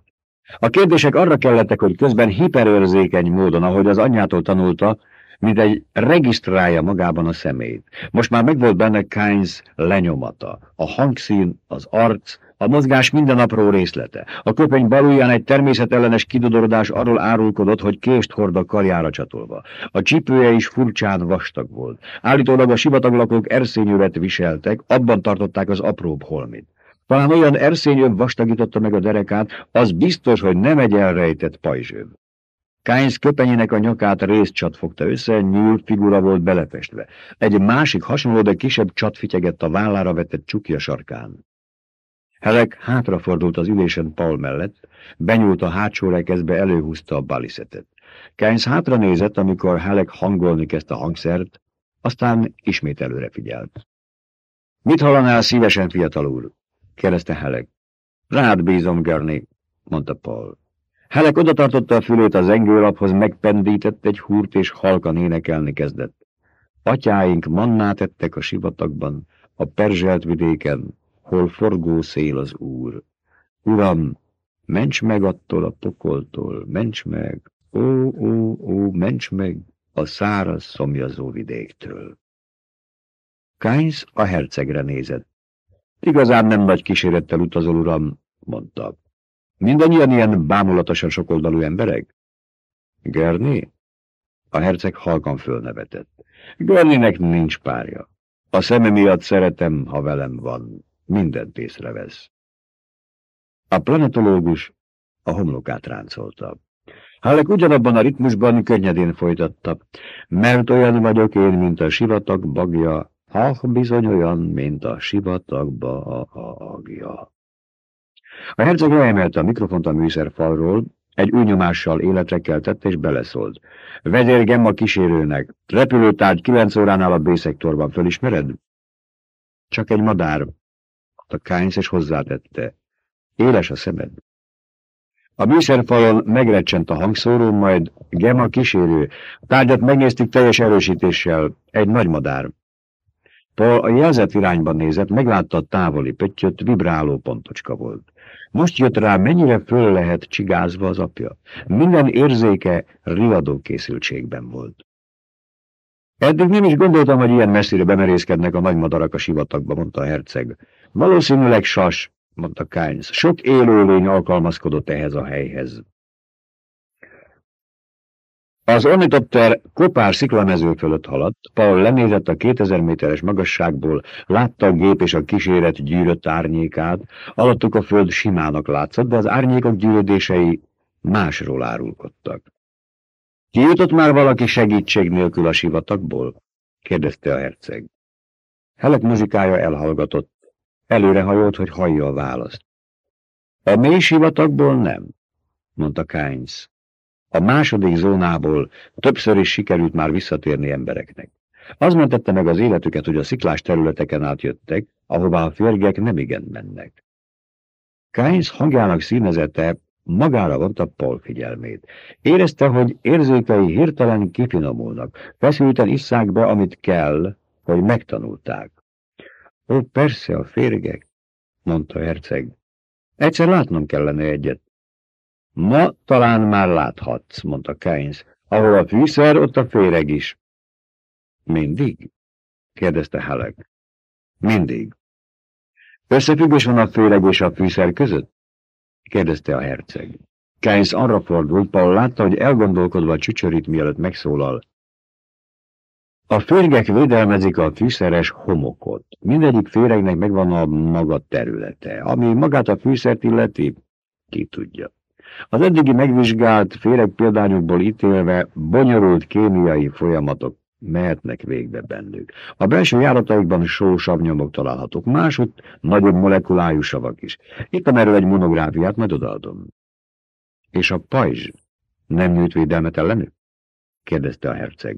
A kérdések arra kellettek, hogy közben hiperőrzékeny módon, ahogy az anyjától tanulta, mint egy regisztrálja magában a szemét. Most már megvolt benne Kynes lenyomata, a hangszín, az arc, a mozgás minden apró részlete. A köpeny balulján egy természetellenes kidodorodás arról árulkodott, hogy kést hord a karjára csatolva. A csípője is furcsán vastag volt. Állítólag a sivataglakók erszényövet viseltek, abban tartották az apróbb holmit. Talán olyan erszényöv vastagította meg a derekát, az biztos, hogy nem egy elrejtett pajzsöv. Kynes köpenyének a nyakát részcsat fogta össze, nyúl figura volt belefestve. Egy másik hasonló, de kisebb csat fityegett a vállára vetett csukja sarkán. Helek hátrafordult az ülésen Paul mellett, benyúlt a hátsó rekeszbe, előhúzta a baliszetet. Kynes hátra nézett, amikor Helek hangolni kezdte a hangszert, aztán ismét előre figyelt. Mit hallanál szívesen, fiatal úr? kérdezte Helek. Rád bízom, Görni, mondta Paul. Helek odatartotta a fülét a zengőlaphoz, megpendített egy húrt, és halkan énekelni kezdett. Atyáink mannát ettek a sivatagban, a perzselt vidéken, hol forgó szél az úr. Uram, ments meg attól a pokoltól, ments meg, ó, ó, ó, ments meg a száraz szomjazó vidéktől. Kynes a hercegre nézett. Igazán nem nagy kísérettel utazol, uram, mondta. Mindannyian ilyen bámulatosan sokoldalú emberek? Gerni? A herceg halkan fölnevetett. Gerninek nincs párja. A szeme miatt szeretem, ha velem van. Mindent észrevesz. A planetológus a homlokát ráncolta. Halek ugyanabban a ritmusban könnyedén folytatta, mert olyan vagyok én, mint a sivatag bagja, ha bizony olyan, mint a sivatagba a agja. A herceg leemelte a mikrofont a műszerfalról, egy új nyomással életre keltett és beleszólt. Vezér Gemma kísérőnek. Repülőtárgy kilenc óránál a B-szektorban, fölismered? Csak egy madár, a Kynes és hozzátette. Éles a szemed. A műszerfalon megrecsent a hangszóró, majd Gemma kísérő. A tárgyat megnéztük teljes erősítéssel. Egy nagy madár. Paul a jelzett irányban nézett, meglátta a távoli pöttyöt, vibráló pontocska volt. Most jött rá, mennyire föl lehet csigázva az apja. Minden érzéke riadó készültségben volt. Eddig nem is gondoltam, hogy ilyen messzire bemerészkednek a nagymadarak a sivatagba, mondta a herceg. Valószínűleg sas, mondta Kynes. Sok élőlény alkalmazkodott ehhez a helyhez. Az ornitopter kopár sziklamező fölött haladt, Paul lenézett a 2000 méteres magasságból, látta a gép és a kíséret gyűrött árnyékát, alattuk a föld simának látszott, de az árnyékok gyűrödései másról árulkodtak. Kijutott már valaki segítség nélkül a sivatagból? kérdezte a herceg. Helek muzikája elhallgatott. Előrehajolt, hogy hallja a választ. A mély sivatagból nem, mondta Kynes. A második zónából többször is sikerült már visszatérni embereknek. Az mentette meg az életüket, hogy a sziklás területeken átjöttek, ahová a férgek nem igen mennek. Kynes hangjának színezete magára vonta Paul figyelmét. Érezte, hogy érzékei hirtelen kifinomulnak, feszülten isszák be, amit kell, hogy megtanulták. Ó, persze, a férgek, mondta herceg. Egyszer látnom kellene egyet. Ma talán már láthatsz, mondta Keynes. Ahol a fűszer, ott a féreg is. Mindig? kérdezte Halleck. Mindig. Összefüggés van a féreg és a fűszer között? kérdezte a herceg. Keynes arra fordult, Paul látta, hogy elgondolkodva csücsörít, mielőtt megszólal. A férgek védelmezik a fűszeres homokot. Mindegyik féregnek megvan a maga területe. Ami magát a fűszert illeti, ki tudja. Az eddigi megvizsgált féreg példányokból ítélve bonyolult kémiai folyamatok mehetnek végbe bennük. A belső járataikban sósabb nyomok találhatók, máshogy nagyobb molekulájú savak is. Itt erről egy monográfiát, majd odaadom. És a pajzs nem nyújt védelmet ellenük? kérdezte a herceg.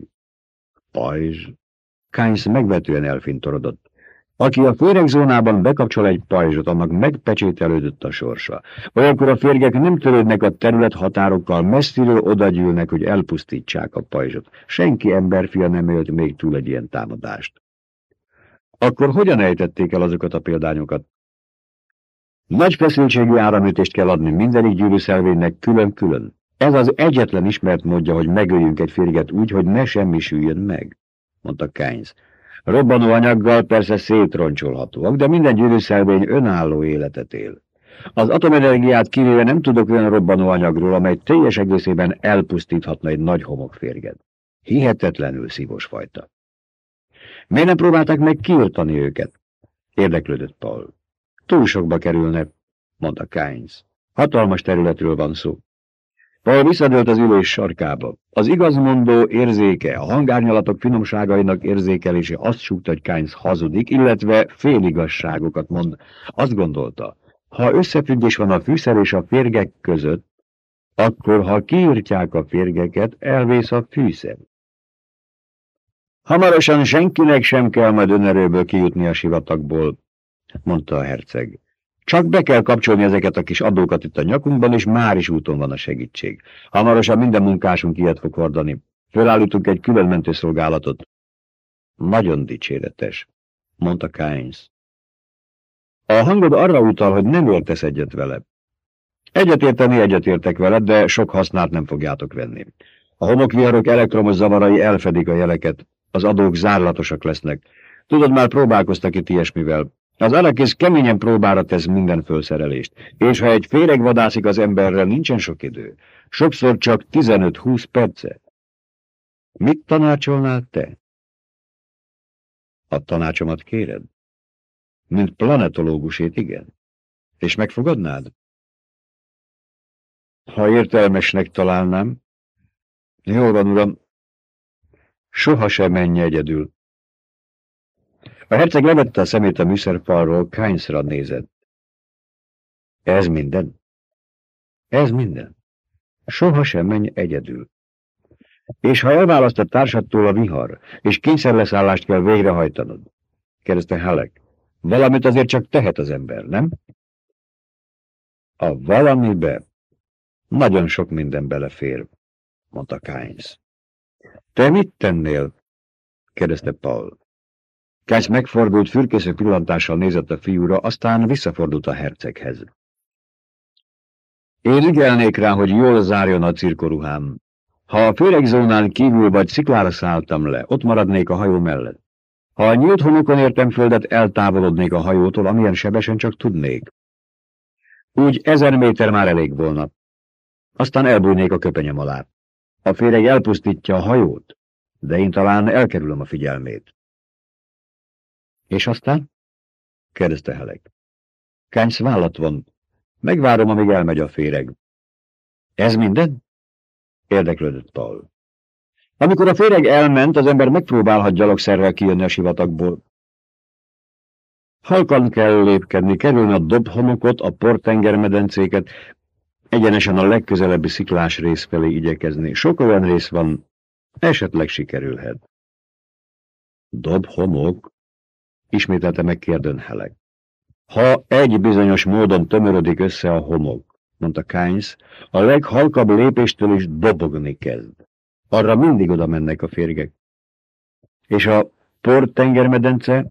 Pajzs? Kainz megvetően elfintorodott. Aki a féregzónában bekapcsol egy pajzsot, annak megpecsételődött a sorsa. Olyankor a férgek nem törődnek a terület határokkal, messziről odagyűlnek, hogy elpusztítsák a pajzsot. Senki emberfia nem élt még túl egy ilyen támadást. Akkor hogyan ejtették el azokat a példányokat? Nagy feszültségű áramütést kell adni mindenik gyűrűszelvénynek külön-külön. Ez az egyetlen ismert módja, hogy megöljünk egy férget úgy, hogy ne semmisüljön meg, mondta Keynes. Robbanó anyaggal persze szétroncsolhatóak, de minden gyűrűszelvény önálló életet él. Az atomenergiát kivéve nem tudok olyan robbanó anyagról, amely teljes egészében elpusztíthatna egy nagy homokférget. Hihetetlenül szívos fajta. Miért nem próbálták meg kiirtani őket? Érdeklődött Paul. Túl sokba kerülne, mondta Keynes. Hatalmas területről van szó. Paul visszadőlt az ülés sarkába. Az igazmondó érzéke, a hangárnyalatok finomságainak érzékelése azt súgta, hogy Kainz hazudik, illetve féligasságokat mond. Azt gondolta, ha összefüggés van a fűszer és a férgek között, akkor ha kiírtják a férgeket, elvész a fűszer. Hamarosan senkinek sem kell majd önerőből kijutni a sivatagból, mondta a herceg. Csak be kell kapcsolni ezeket a kis adókat itt a nyakunkban, és már is úton van a segítség. Hamarosan minden munkásunk ilyet fog hordani. Fölállítunk egy külön mentőszolgálatot. Nagyon dicséretes, mondta Kynes. A hangod arra utal, hogy nem értesz egyet vele. Egyetérteni egyetértek veled, de sok hasznát nem fogjátok venni. A homokviharok elektromos zavarai elfedik a jeleket, az adók zárlatosak lesznek. Tudod, már próbálkoztak itt ilyesmivel. Az alakész keményen próbára tesz minden fölszerelést, és ha egy féreg vadászik az emberre, nincsen sok idő. Sokszor csak 15-20 perce. Mit tanácsolnál te? A tanácsomat kéred? Mint planetológusét, igen. És megfogadnád? Ha értelmesnek találnám. Jól van, uram. Soha sem menj egyedül. A herceg levette a szemét a műszerfalról, Kányszra nézett. Ez minden? Ez minden. Soha sem menj egyedül. És ha elválaszt a társadtól a vihar, és kényszerleszállást kell végrehajtanod, kérdezte Halek, valamit azért csak tehet az ember, nem? A valamibe nagyon sok minden belefér, mondta Kynes. Te mit tennél? kérdezte Paul. Kács megfordult, fürkésző pillantással nézett a fiúra, aztán visszafordult a herceghez. Én ügyelnék rá, hogy jól zárjon a cirkoruhám. Ha a féregzónán kívül vagy sziklára szálltam le, ott maradnék a hajó mellett. Ha a nyílt homokon értem földet, eltávolodnék a hajótól, amilyen sebesen csak tudnék. Úgy ezer méter már elég volna. Aztán elbújnék a köpenyem alá. A féreg elpusztítja a hajót, de én talán elkerülöm a figyelmét. És aztán? kérdezte Helek. Kánysz vállat von. Megvárom, amíg elmegy a féreg. Ez minden? Érdeklődött Paul. Amikor a féreg elment, az ember megpróbálhat gyalogszerrel kijönni a sivatagból. Halkan kell lépkedni, kerülni a dobhomokot, a portengermedencéket, egyenesen a legközelebbi sziklás rész felé igyekezni. Sok olyan rész van, esetleg sikerülhet. Dobhomok? Ismételte meg kérdönheleg. Ha egy bizonyos módon tömörödik össze a homok, mondta Kynes, a leghalkabb lépéstől is dobogni kezd. Arra mindig oda mennek a férgek. És a port tengermedence?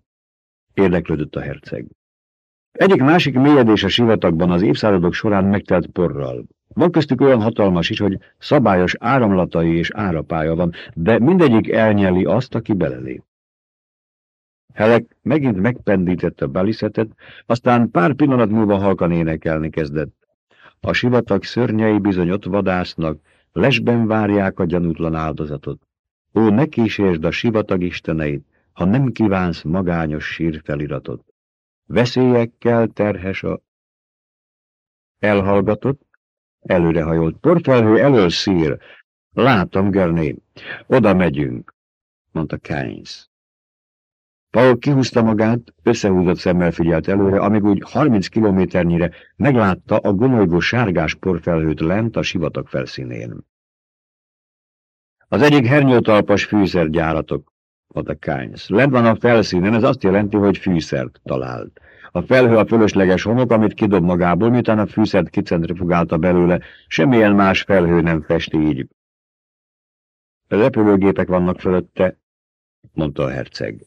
Érdeklődött a herceg. Egyik másik mélyedés a sivatagban az évszázadok során megtelt porral. Van köztük olyan hatalmas is, hogy szabályos áramlatai és árapája van, de mindegyik elnyeli azt, aki belelép. Helek megint megpendítette a beliszetet, aztán pár pillanat múlva halkan énekelni kezdett. A sivatag szörnyei bizony ott vadásznak, lesben várják a gyanútlan áldozatot. Ó, ne kísérsd a sivatag isteneit, ha nem kívánsz magányos sírfeliratot. Veszélyekkel terhes a... Elhallgatott, Előrehajolt. Portfelhő elől szír. Látom, Gerné. Oda megyünk, mondta Keynes. Paul kihúzta magát, összehúzott szemmel figyelt előre, amíg úgy 30 kilométernyire meglátta a gomolygó sárgás porfelhőt lent a sivatag felszínén. Az egyik hernyótalpas fűszergyáratok, mondta Keynes. Lent van a felszínen, ez azt jelenti, hogy fűszert talált. A felhő a fölösleges homok, amit kidob magából, miután a fűszert kicentrifugálta belőle, semmilyen más felhő nem festi így. Repülőgépek vannak fölötte, mondta a herceg.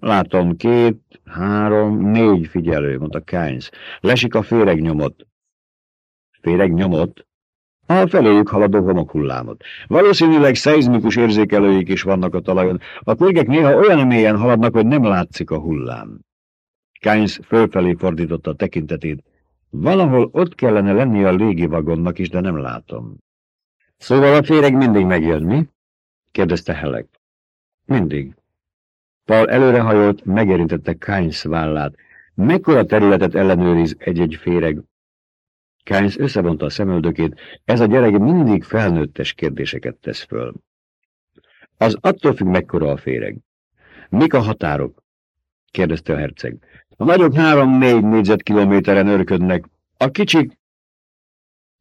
Látom, két, három, négy figyelő, mondta Keynes. Lesik a féregnyomot. Féregnyomot? A feléjük haladó homokhullámot. Valószínűleg szeizmikus érzékelőik is vannak a talajon. A pörgek néha olyan mélyen haladnak, hogy nem látszik a hullám. Keynes fölfelé fordította a tekintetét. Valahol ott kellene lenni a légivagonnak is, de nem látom. Szóval a féreg mindig megjön, mi? kérdezte Helek. Mindig. Paul előrehajolt, megérintette Keynes vállát. Mekkora területet ellenőriz egy-egy féreg? Keynes összevonta a szemöldökét, ez a gyerek mindig felnőttes kérdéseket tesz föl. Az attól függ, mekkora a féreg. Mik a határok? kérdezte a herceg. A nagyok három-négy négyzetkilométeren örködnek, a kicsik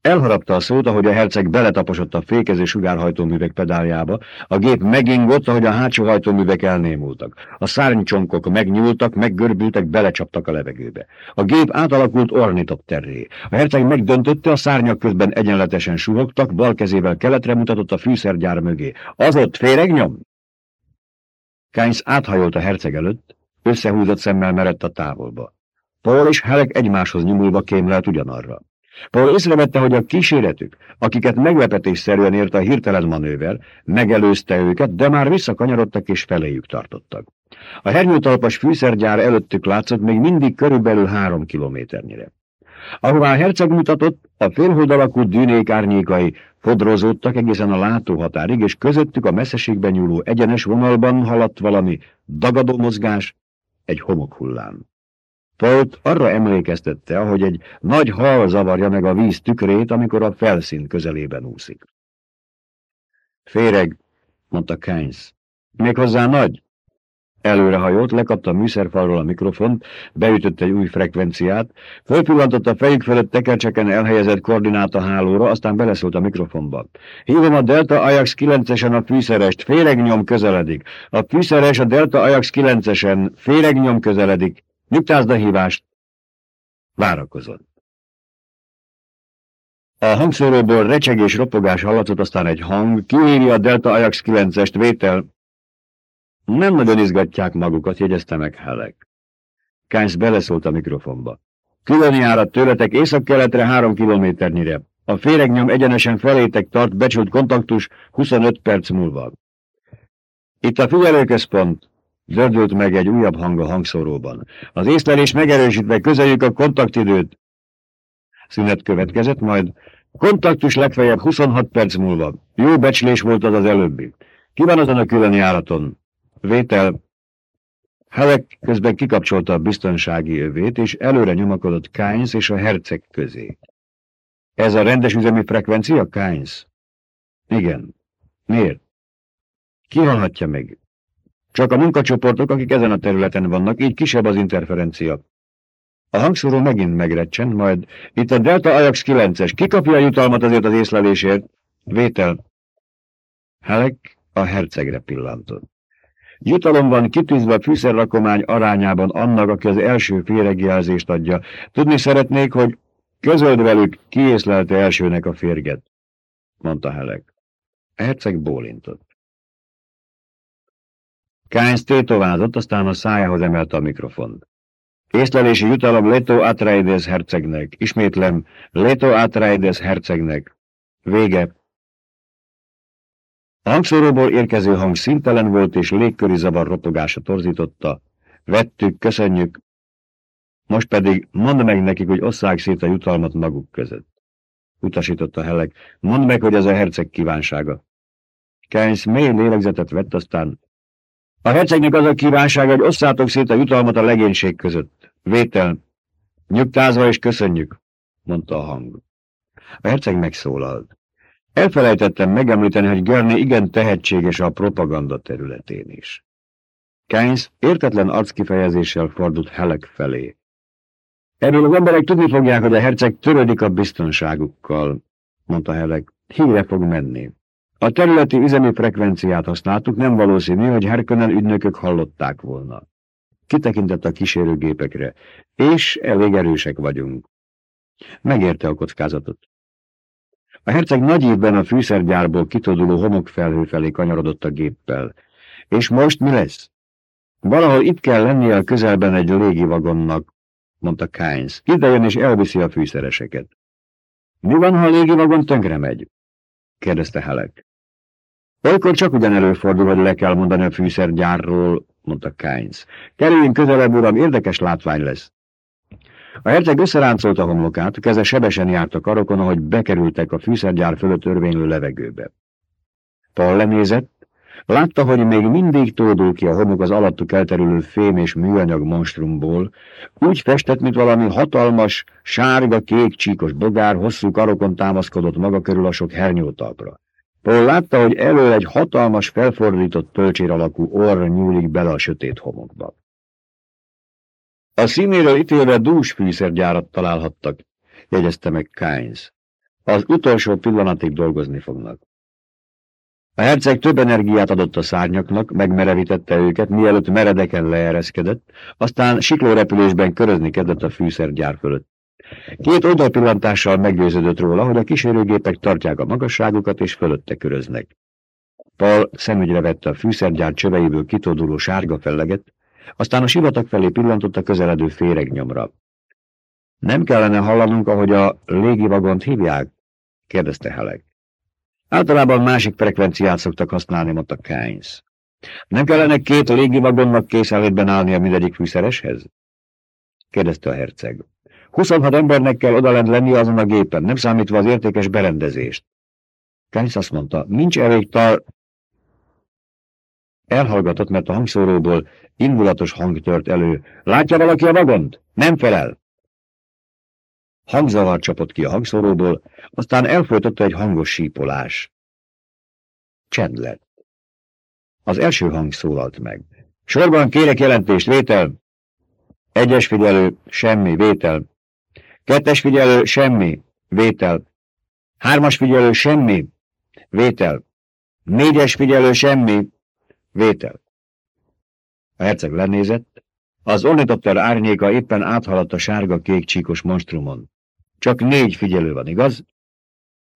Elharapta a szót, ahogy a herceg beletaposott a fékező sugárhajtóművek pedáljába, a gép megingott, ahogy a hátsó hajtóművek elnémultak. A szárnycsonkok megnyúltak, meggörbültek, belecsaptak a levegőbe. A gép átalakult ornitopterré. A herceg megdöntötte, a szárnyak közben egyenletesen suhogtak, bal kezével keletre mutatott a fűszergyár mögé. Az ott féregnyom? Kánysz áthajolt a herceg előtt, összehúzott szemmel merett a távolba. Paul és Helek egymáshoz nyomulva kémlelt ugyanarra. Paul észrevette, hogy a kíséretük, akiket meglepetésszerűen ért a hirtelen manőver, megelőzte őket, de már visszakanyarodtak és feléjük tartottak. A hernyótalpas fűszergyár előttük látszott még mindig körülbelül három kilométernyire. Ahová a herceg mutatott, a félhold alakú dűnék árnyékai fodrozódtak egészen a látóhatárig, és közöttük a messzeségben nyúló egyenes vonalban haladt valami dagadó mozgás, egy homokhullám. Pault arra emlékeztette, ahogy egy nagy hal zavarja meg a víz tükrét, amikor a felszín közelében úszik. Féreg, mondta Keynes. Méghozzá nagy. Előrehajolt, lekapta a műszerfalról a mikrofont, beütött egy új frekvenciát, fölpillantott a fejük fölött tekercseken elhelyezett koordináta aztán beleszólt a mikrofonba. Hívom a Delta Ajax 9-esen a fűszerest, féregnyom közeledik. A fűszeres a Delta Ajax 9-esen, féregnyom közeledik. Nyugtázd a hívást! Várakozott. A hangszóróból recsegés, ropogás hallatszott, aztán egy hang, kiírja a Delta Ajax 9-est, vétel. Nem nagyon izgatják magukat, jegyezte meg Helek. Kánysz beleszólt a mikrofonba. Külön járat tőletek észak-keletre három kilométernyire. A féregnyom egyenesen felétek tart, becsült kontaktus 25 perc múlva. Itt a figyelőközpont, Zördült meg egy újabb hang a hangszóróban. Az észlelés megerősítve közeljük a kontaktidőt. Szünet következett, majd kontaktus legfeljebb 26 perc múlva. Jó becslés volt az az előbbi. Ki van azon a külön járaton? Vétel. Helek közben kikapcsolta a biztonsági övét, és előre nyomakodott Kynes és a herceg közé. Ez a rendes üzemi frekvencia, Kynes? Igen. Miért? Ki hallhatja meg? Csak a munkacsoportok, akik ezen a területen vannak, így kisebb az interferencia. A hangszóró megint megrecsent, majd itt a Delta Ajax 9-es. Ki kapja a jutalmat azért az észlelésért? Vétel. Helek a hercegre pillantott. Jutalom van kitűzve a fűszerrakomány arányában annak, aki az első féregjelzést adja. Tudni szeretnék, hogy közöld velük, ki észlelte elsőnek a férget, mondta Helek. A herceg bólintott. Kájnz tétovázott, aztán a szájához emelte a mikrofont. Észlelési jutalom Leto Atreides hercegnek. Ismétlem, Leto Atreides hercegnek. Vége. Hangszóróból érkező hang szintelen volt, és légköri zavar ropogása torzította. Vettük, köszönjük. Most pedig mondd meg nekik, hogy osszák szét a jutalmat maguk között. Utasította Helek. Mondd meg, hogy ez a herceg kívánsága. Keynes mély lélegzetet vett, aztán a hercegnek az a kívánság, hogy osszátok szét a jutalmat a legénység között. Vétel. Nyugtázva és köszönjük, mondta a hang. A herceg megszólalt. Elfelejtettem megemlíteni, hogy Görni igen tehetséges a propaganda területén is. Keynes értetlen arckifejezéssel fordult Helek felé. Erről az emberek tudni fogják, hogy a herceg törődik a biztonságukkal, mondta Helek. Híre fog menni. A területi üzemi frekvenciát használtuk, nem valószínű, hogy Herkönen ügynökök hallották volna. Kitekintett a kísérőgépekre, és elég erősek vagyunk. Megérte a kockázatot. A herceg nagy évben a fűszergyárból kitoduló homokfelhő felé kanyarodott a géppel. És most mi lesz? Valahol itt kell lennie a közelben egy légivagonnak, mondta Kynes. Ide jön és elviszi a fűszereseket. Mi van, ha a légivagon tönkre megy? kérdezte Helek. Olykor csak ugyan előfordul, hogy le kell mondani a fűszergyárról, mondta Kynes. Kerüljünk közelebb, uram, érdekes látvány lesz. A herceg összeráncolta a homlokát, keze sebesen járt a karokon, ahogy bekerültek a fűszergyár fölött örvénylő levegőbe. Paul lenézett, látta, hogy még mindig tódul ki a homok az alattuk elterülő fém és műanyag monstrumból, úgy festett, mint valami hatalmas, sárga-kék csíkos bogár hosszú karokon támaszkodott maga körül a sok hernyótalpra. Paul látta, hogy elől egy hatalmas, felfordított tölcsér alakú orr nyúlik bele a sötét homokba. A színéről ítélve dús fűszergyárat találhattak, jegyezte meg Kynes. Az utolsó pillanatig dolgozni fognak. A herceg több energiát adott a szárnyaknak, megmerevítette őket, mielőtt meredeken leereszkedett, aztán siklórepülésben körözni kezdett a fűszergyár fölött. Két oldalpillantással meggyőződött róla, hogy a kísérőgépek tartják a magasságukat és fölötte köröznek. Paul szemügyre vette a fűszergyár csöveiből kitóduló sárga felleget, aztán a sivatag felé pillantott a közeledő féregnyomra. Nem kellene hallanunk, ahogy a légivagont hívják? kérdezte Helek. Általában másik frekvenciát szoktak használni, mondta Kynes. Nem kellene két légivagonnak készelétben állnia mindegyik fűszereshez? kérdezte a herceg. 26 embernek kell odalent lenni azon a gépen, nem számítva az értékes berendezést. Kynes azt mondta, nincs elég tar... Elhallgatott, mert a hangszóróból Indulatos hang tört elő. Látja valaki a vagont? Nem felel. Hangzavar csapott ki a hangszóróból, aztán elfolytotta egy hangos sípolás. Csend lett. Az első hang szólalt meg. Sorban kérek jelentést, vétel. Egyes figyelő, semmi, vétel. Kettes figyelő, semmi, vétel. Hármas figyelő, semmi, vétel. Négyes figyelő, semmi, vétel. A herceg lenézett. Az ornitopter árnyéka éppen áthaladt a sárga-kék csíkos monstrumon. Csak négy figyelő van, igaz?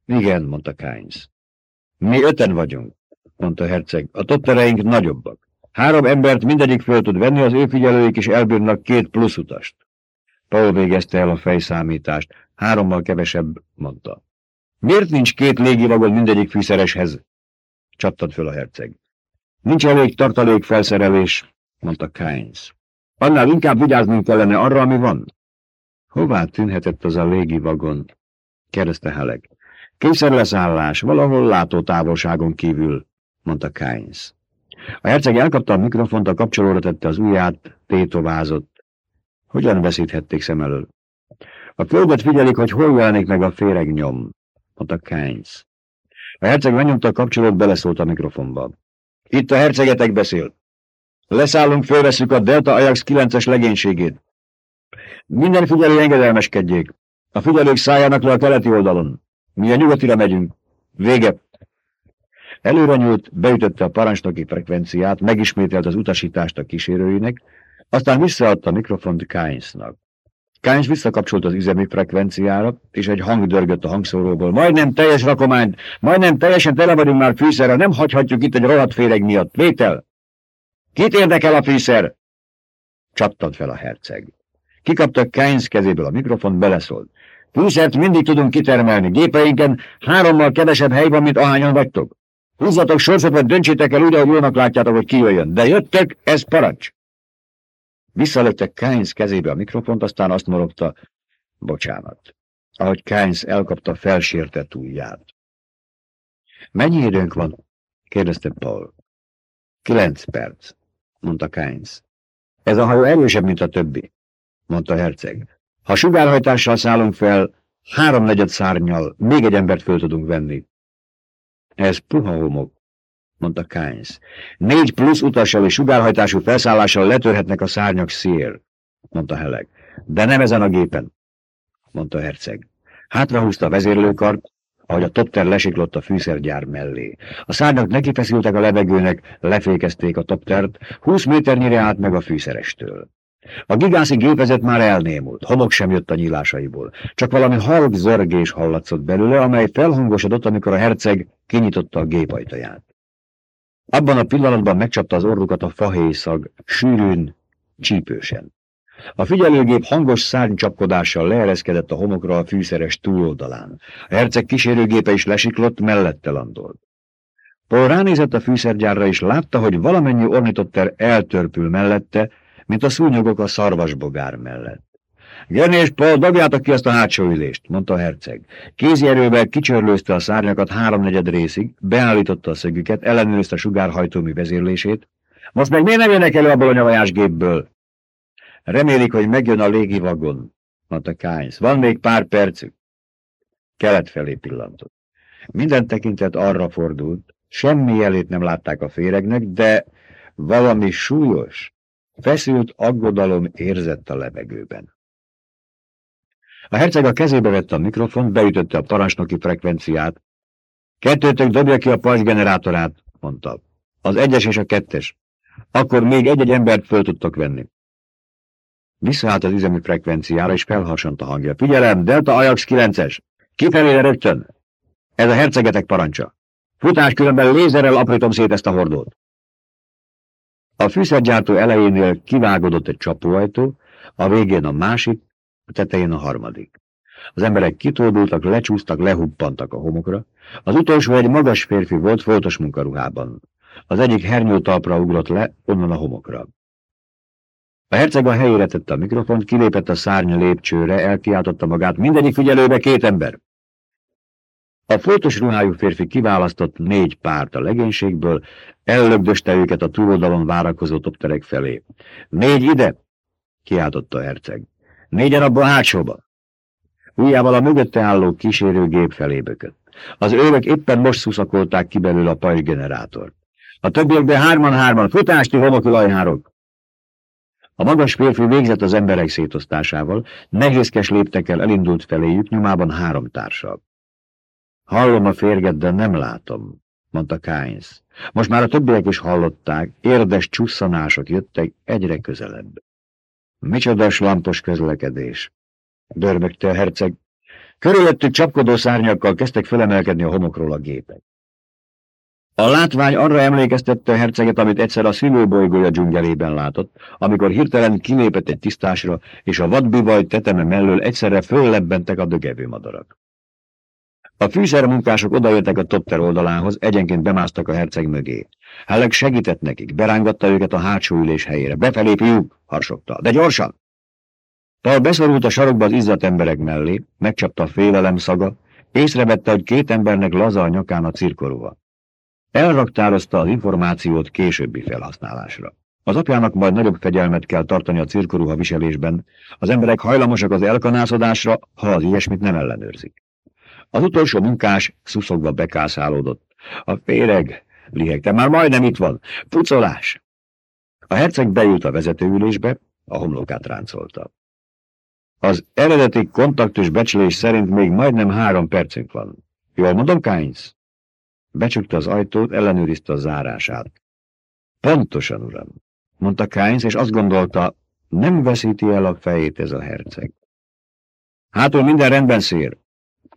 Igen, mondta Kynes. Mi öten vagyunk, mondta herceg. A toptereink nagyobbak. Három embert mindegyik föl tud venni, az ő figyelőik is elbírnak két plusz utast. Paul végezte el a fejszámítást. Hárommal kevesebb, mondta. Miért nincs két légivagod mindegyik fűszereshez? Csaptad föl a herceg. Nincs elég tartalék felszerelés, mondta Kynes. Annál inkább vigyáznunk kellene arra, ami van. Hová tűnhetett az a légi vagon? kérdezte Helek. Kényszerleszállás, valahol látótávolságon kívül, mondta Kynes. A herceg elkapta a mikrofont, a kapcsolóra tette az ujját, tétovázott. Hogyan veszíthették szem elől? A földet figyelik, hogy hol jelenik meg a féregnyom, mondta Kynes. A herceg megnyomta a kapcsolót, beleszólt a mikrofonba. Itt a hercegetek beszél. Leszállunk, fölveszük a Delta Ajax 9-es legénységét. Minden figyelő engedelmeskedjék. A figyelők szálljanak le a keleti oldalon. Mi a nyugatira megyünk. Vége. Előre nyúlt, beütötte a parancsnoki frekvenciát, megismételt az utasítást a kísérőinek, aztán visszaadta a mikrofont Kynesnak. Kynes visszakapcsolt az üzemi frekvenciára, és egy hang dörgött a hangszóróból. Majdnem teljes rakományt, majdnem teljesen tele vagyunk már fűszerrel, nem hagyhatjuk itt egy rohadt féreg miatt. Vétel! Kit érdekel a fűszer? Csattant fel a herceg. Kikapta Keynes kezéből a mikrofon, beleszólt. Fűszert mindig tudunk kitermelni. Gépeinken hárommal kevesebb hely van, mint ahányan vagytok. Húzzatok sorsot, vagy döntsétek el úgy, ahogy jónak látjátok, hogy kijöjjön. De jöttök, ez parancs. Visszalökte Keynes kezébe a mikrofont, aztán azt morogta, bocsánat. Ahogy Keynes elkapta felsértett ujját. Mennyi időnk van? kérdezte Paul. Kilenc perc mondta Kynes. Ez a hajó erősebb, mint a többi, mondta herceg. Ha sugárhajtással szállunk fel, Háromnegyed szárnyal még egy embert föl tudunk venni. Ez puha homok, mondta Kynes. Négy plusz utassal és sugárhajtású felszállással letörhetnek a szárnyak szél, mondta Heleg. De nem ezen a gépen, mondta herceg. Hátrahúzta a vezérlőkart, ahogy a topter lesiklott a fűszergyár mellé. A szárnyak nekifeszültek a levegőnek, lefékezték a toptert, húsz méternyire állt meg a fűszerestől. A gigászi gépezet már elnémult, homok sem jött a nyílásaiból, csak valami halk zörgés hallatszott belőle, amely felhangosodott, amikor a herceg kinyitotta a gépajtaját. Abban a pillanatban megcsapta az orrukat a fahészag, sűrűn, csípősen. A figyelőgép hangos szárnycsapkodással leereszkedett a homokra a fűszeres túloldalán. A herceg kísérőgépe is lesiklott, mellette landolt. Paul ránézett a fűszergyárra, és látta, hogy valamennyi ornitotter eltörpül mellette, mint a szúnyogok a szarvasbogár mellett. Gerni és Paul, dobjátok ki ezt a hátsó ülést, mondta a herceg. Kézi erővel kicsörlőzte a szárnyakat háromnegyed részig, beállította a szögüket, ellenőrizte a sugárhajtómű vezérlését. Most meg miért nem jönnek elő a nyavajásgépből? Remélik, hogy megjön a légi vagon, mondta Kynes. Van még pár percük. Kelet felé pillantott. Minden tekintet arra fordult, semmi jelét nem látták a féregnek, de valami súlyos, feszült aggodalom érzett a levegőben. A herceg a kezébe vette a mikrofont, beütötte a parancsnoki frekvenciát. Kettőtök dobja ki a pajzsgenerátorát, mondta. Az egyes és a kettes. Akkor még egy-egy embert föl tudtok venni. Visszaállt az üzemi frekvenciára, és felharsant a hangja. Figyelem, Delta Ajax 9-es! Kifelé rögtön! Ez a hercegetek parancsa. Futás különben lézerrel aprítom szét ezt a hordót. A fűszergyártó elejénél kivágodott egy csapóajtó, a végén a másik, a tetején a harmadik. Az emberek kitódultak, lecsúsztak, lehuppantak a homokra. Az utolsó egy magas férfi volt foltos munkaruhában. Az egyik hernyótalpra ugrott le, onnan a homokra. A herceg a helyére tette a mikrofont, kilépett a szárny lépcsőre, elkiáltotta magát, mindegyik figyelőbe két ember. A foltos ruhájú férfi kiválasztott négy párt a legénységből, ellögdöste őket a túloldalon várakozó topterek felé. Négy ide! kiáltotta a herceg. Négyen abban a hátsóba. Újjával a mögötte álló kísérőgép felé bökött. Az őrök éppen most szuszakolták ki belőle a pajzsgenerátort. A többiekben hárman-hárman, futásti homokülajhárok! A magas férfi végzett az emberek szétosztásával, nehézkes léptekkel elindult feléjük, nyomában három társal. Hallom a férget, de nem látom, mondta Kynes. Most már a többiek is hallották, érdes csusszanások jöttek egyre közelebb. Micsoda slampos közlekedés, dörmögte a herceg. Körülöttük csapkodó szárnyakkal kezdtek felemelkedni a homokról a gépek. A látvány arra emlékeztette a herceget, amit egyszer a szülőbolygója dzsungelében látott, amikor hirtelen kilépett egy tisztásra, és a vadbivaj teteme mellől egyszerre föllebbentek a dögevő madarak. A fűszermunkások odajöttek a topter oldalához, egyenként bemásztak a herceg mögé. Helleg segített nekik, berángatta őket a hátsó ülés helyére. Befelé, fiúk, harsogta, de gyorsan! Paul beszorult a sarokba az izzadt emberek mellé, megcsapta a félelem szaga, észrevette, hogy két embernek laza a nyakán a cirkorúva. Elraktározta az információt későbbi felhasználásra. Az apjának majd nagyobb fegyelmet kell tartani a cirkoruha viselésben, az emberek hajlamosak az elkanászodásra, ha az ilyesmit nem ellenőrzik. Az utolsó munkás szuszogva bekászálódott. A féreg, lihegte, már majdnem itt van. Pucolás! A herceg beült a vezetőülésbe, a homlokát ráncolta. Az eredeti kontaktus becslés szerint még majdnem három percünk van. Jól mondom, Kynes? Becsukta az ajtót, ellenőrizte a zárását. Pontosan, uram, mondta Kynes, és azt gondolta, nem veszíti el a fejét ez a herceg. Hátul minden rendben, szér,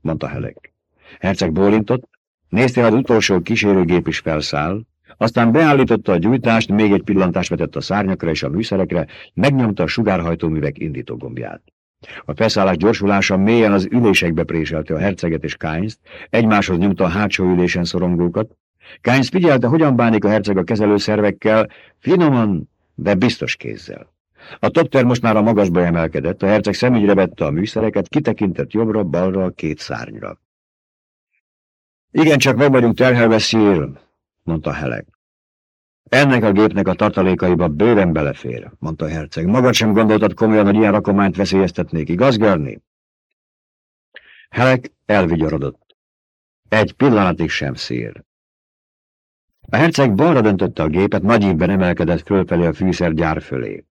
mondta Helek. Herceg bólintott, nézte, az utolsó kísérőgép is felszáll, aztán beállította a gyújtást, még egy pillantást vetett a szárnyakra és a műszerekre, megnyomta a sugárhajtóművek indítógombját. A felszállás gyorsulása mélyen az ülésekbe préselte a herceget és Kynes-t, egymáshoz nyomta a hátsó ülésen szorongókat. Kynes figyelte, hogyan bánik a herceg a kezelőszervekkel, finoman, de biztos kézzel. A topter most már a magasba emelkedett, a herceg szemügyre vette a műszereket, kitekintett jobbra-balra két szárnyra. Igen, csak meg vagyunk terhelve szír, mondta Helek. Ennek a gépnek a tartalékaiba bőven belefér, mondta a herceg. Magad sem gondoltad komolyan, hogy ilyen rakományt veszélyeztetnék, igaz, Görni? Helek elvigyorodott. Egy pillanatig sem szél. A herceg balra döntötte a gépet, nagy emelkedett fölfelé a fűszergyár fölé.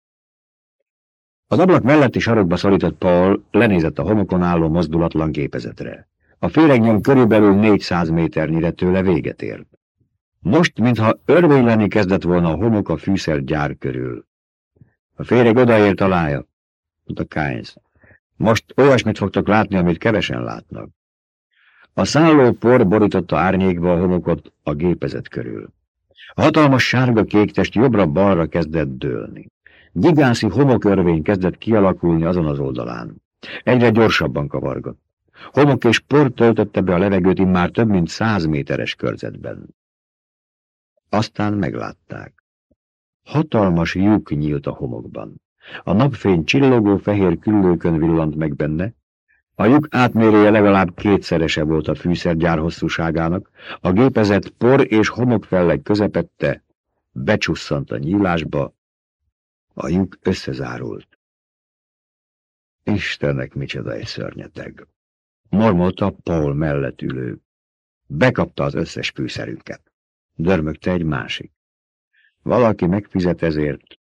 Az ablak melletti sarokba szorított Paul lenézett a homokon álló mozdulatlan gépezetre. A féregnyom körülbelül 400 méternyire tőle véget ért. Most, mintha örvényleni kezdett volna a homok a fűszergyár körül. A féreg odaért alája, mondta Kynes. Most olyasmit fogtok látni, amit kevesen látnak. A szálló por borította árnyékba a homokot a gépezet körül. A hatalmas sárga-kék test jobbra-balra kezdett dőlni. Gigászi homokörvény kezdett kialakulni azon az oldalán. Egyre gyorsabban kavargott. Homok és por töltötte be a levegőt immár több mint száz méteres körzetben. Aztán meglátták. Hatalmas lyuk nyílt a homokban. A napfény csillogó fehér küllőkön villant meg benne, a lyuk átmérője legalább kétszerese volt a fűszergyár hosszúságának, a gépezet por és homokfelleg közepette, becsusszant a nyílásba, a lyuk összezárult. Istenek, micsoda egy szörnyeteg! Mormolta Paul mellett ülő. Bekapta az összes fűszerünket. Dörmögte egy másik. Valaki megfizet ezért,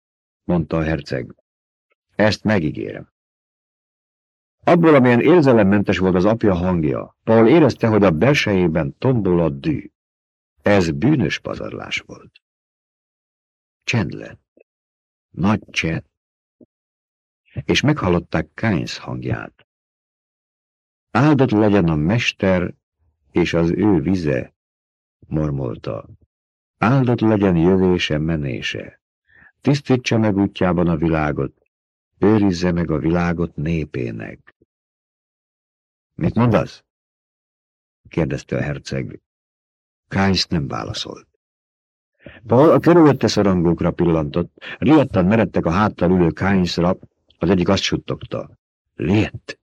mondta a herceg. Ezt megígérem. Abból, amilyen érzelemmentes volt az apja hangja, Paul érezte, hogy a belsejében tombol a dű. Ez bűnös pazarlás volt. Csend lett. Nagy csend. És meghallották Kynes hangját. Áldott legyen a mester és az ő vize, mormolta. Áldott legyen jövése, menése. Tisztítsa meg útjában a világot, őrizze meg a világot népének. Mit mondasz? kérdezte a herceg. Kánysz nem válaszolt. Paul a körülötte szorongókra pillantott, riadtan meredtek a háttal ülő Kányszra, az egyik azt suttogta. Lét!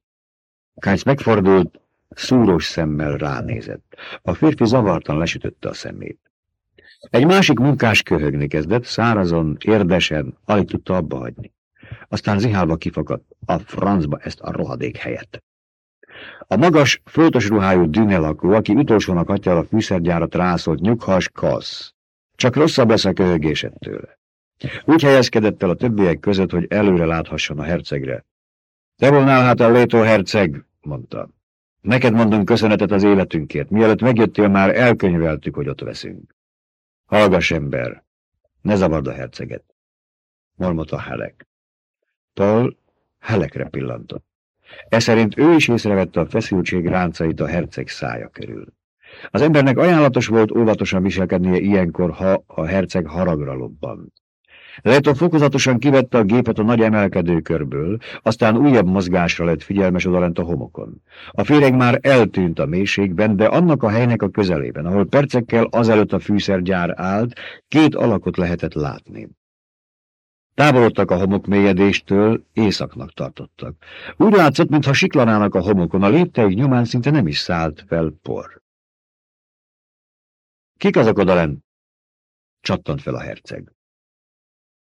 Kánysz megfordult, szúrós szemmel ránézett. A férfi zavartan lesütötte a szemét. Egy másik munkás köhögni kezdett, szárazon, érdesen, alig tudta abba hagyni. Aztán zihálva kifakadt a francba ezt a rohadék helyet. A magas, föltos ruhájú dűnelakó, aki utolsónak hagyja a fűszergyárat rászólt nyughas kasz. Csak rosszabb lesz a köhögésed tőle. Úgy helyezkedett el a többiek között, hogy előre láthasson a hercegre. Te volnál hát a Létó herceg, mondta. Neked mondom köszönetet az életünkért. Mielőtt megjöttél, már elkönyveltük, hogy ott veszünk. Hallgass, ember! Ne zavard a herceget. Mormota Helek. Paul Helekre pillantott. E ő is észrevette a feszültség ráncait a herceg szája körül. Az embernek ajánlatos volt óvatosan viselkednie ilyenkor, ha a herceg haragra lobbant. Leto fokozatosan kivette a gépet a nagy emelkedő körből, aztán újabb mozgásra lett figyelmes odalent a homokon. A féreg már eltűnt a mélységben, de annak a helynek a közelében, ahol percekkel azelőtt a fűszergyár állt, két alakot lehetett látni. Távolodtak a homok mélyedéstől, északnak tartottak. Úgy látszott, mintha siklanának a homokon, a lépteik nyomán szinte nem is szállt fel por. Kik azok odalent? Csattant fel a herceg.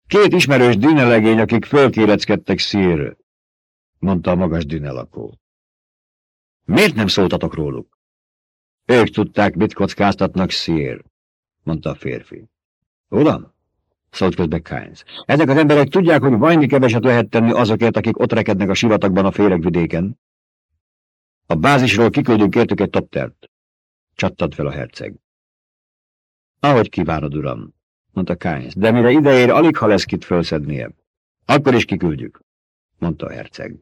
Két ismerős dűnelegény, akik fölkéreckedtek szírről, mondta a magas dűnelakó. Miért nem szóltatok róluk? Ők tudták, mit kockáztatnak szír, mondta a férfi. Uram, szólt közbe Kynes. Ezek az emberek tudják, hogy vajni keveset lehet tenni azokért, akik ott rekednek a sivatagban a féregvidéken. A bázisról kiküldünk értük egy toptert. Csattant fel a herceg. Ahogy kívánod, uram, mondta Kynes, de mire ideér, alig ha lesz kit fölszednie. Akkor is kiküldjük, mondta a herceg.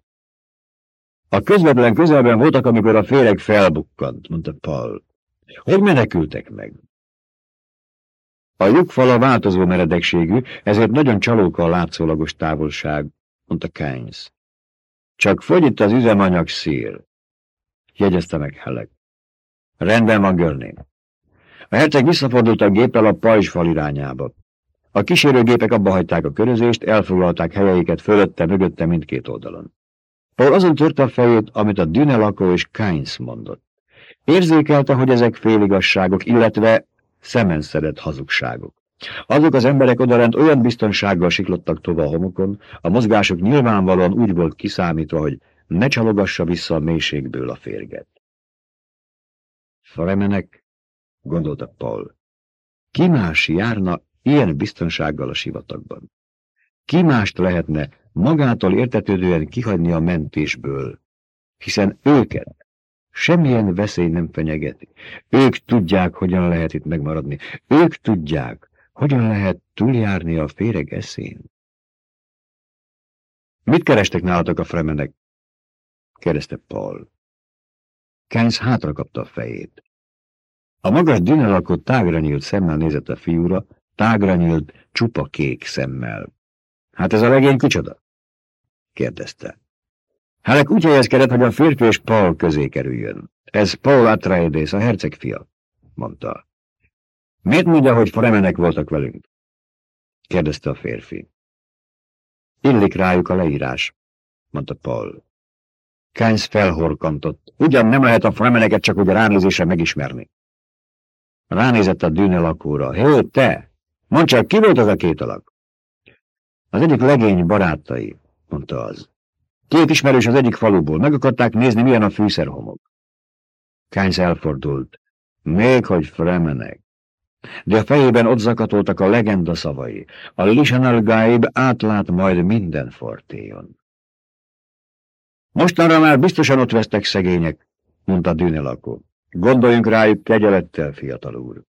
A közvetlen közelben voltak, amikor a féreg felbukkant, mondta Paul. Hogy menekültek meg? A lyukfala változó meredekségű, ezért nagyon csalóka a látszólagos távolság, mondta Kynes. Csak fogy itt az üzemanyag szír, jegyezte meg Helek. Rendben van, Görném. A herceg visszafordult a géppel a pajzsfal irányába. A kísérőgépek abba hagyták a körözést, elfoglalták helyeiket fölötte, mögötte mindkét oldalon. Paul azon törte a fejét, amit a Dünelakó és Kynes mondott. Érzékelte, hogy ezek féligasságok, illetve szemenszedett hazugságok. Azok az emberek odalent olyan biztonsággal siklottak tovább a homokon, a mozgások nyilvánvalóan úgy volt kiszámítva, hogy ne csalogassa vissza a mélységből a férget. Fremenek, gondolta Paul. Ki más járna ilyen biztonsággal a sivatagban? Ki mást lehetne magától értetődően kihagyni a mentésből, hiszen őket semmilyen veszély nem fenyegeti. Ők tudják, hogyan lehet itt megmaradni. Ők tudják, hogyan lehet túljárni a féreg eszén. Mit kerestek nálatok a fremenek? kérdezte Paul. Keynes hátra kapta a fejét. A magas dünelakot tágra nyílt szemmel nézett a fiúra, tágra nyílt, csupa kék szemmel. Hát ez a legény kicsoda? kérdezte. Halleck úgy helyezkedett, hogy a férfi és Paul közé kerüljön. Ez Paul Atreides, a herceg fia, mondta. Miért mondja, hogy fremenek voltak velünk? kérdezte a férfi. Illik rájuk a leírás, mondta Paul. Keynes felhorkantott. Ugyan nem lehet a fremeneket csak úgy ránézésre megismerni. Ránézett a dűne lakóra. Hé, te! Mondd csak, ki volt az a két alak? Az egyik legény barátai, mondta az. Két ismerős az egyik faluból. Meg akarták nézni, milyen a fűszerhomok. Kánysz elfordult. Még hogy fremenek. De a fejében ott zakatoltak a legenda szavai. A Lishanal Gaib átlát majd minden fortéjon. Mostanra már biztosan ott vesztek szegények, mondta Dűne lakó. Gondoljunk rájuk kegyelettel, fiatal úr.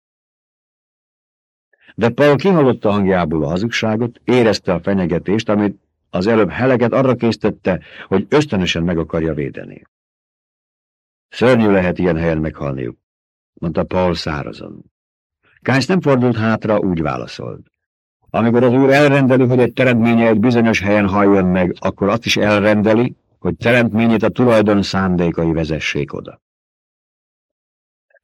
De Paul kihallotta hangjából a hazugságot, érezte a fenyegetést, amit az előbb heleget arra késztette, hogy ösztönösen meg akarja védeni. Szörnyű lehet ilyen helyen meghalniuk, mondta Paul szárazon. Kánysz nem fordult hátra, úgy válaszolt. Amikor az úr elrendeli, hogy egy teremtménye egy bizonyos helyen halljon meg, akkor azt is elrendeli, hogy teremtményét a tulajdon szándékai vezessék oda.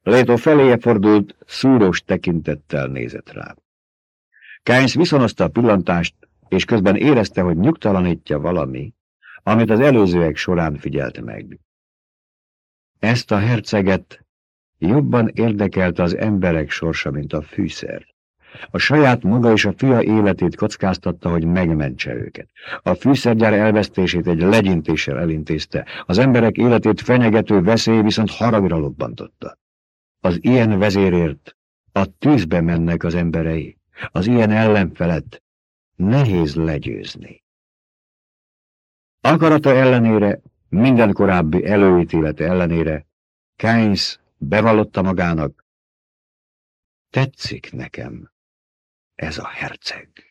Létó feléje fordult, szúrós tekintettel nézett rá. Keynes viszonozta a pillantást, és közben érezte, hogy nyugtalanítja valami, amit az előzőek során figyelt meg. Ezt a herceget jobban érdekelte az emberek sorsa, mint a fűszer. A saját maga és a fia életét kockáztatta, hogy megmentse őket. A fűszergyár elvesztését egy legyintéssel elintézte, az emberek életét fenyegető veszély viszont haragra lobbantotta. Az ilyen vezérért a tűzbe mennek az emberei, az ilyen ellenfelet nehéz legyőzni. Akarata ellenére, minden korábbi előítélete ellenére, Keynes bevallotta magának, tetszik nekem ez a herceg.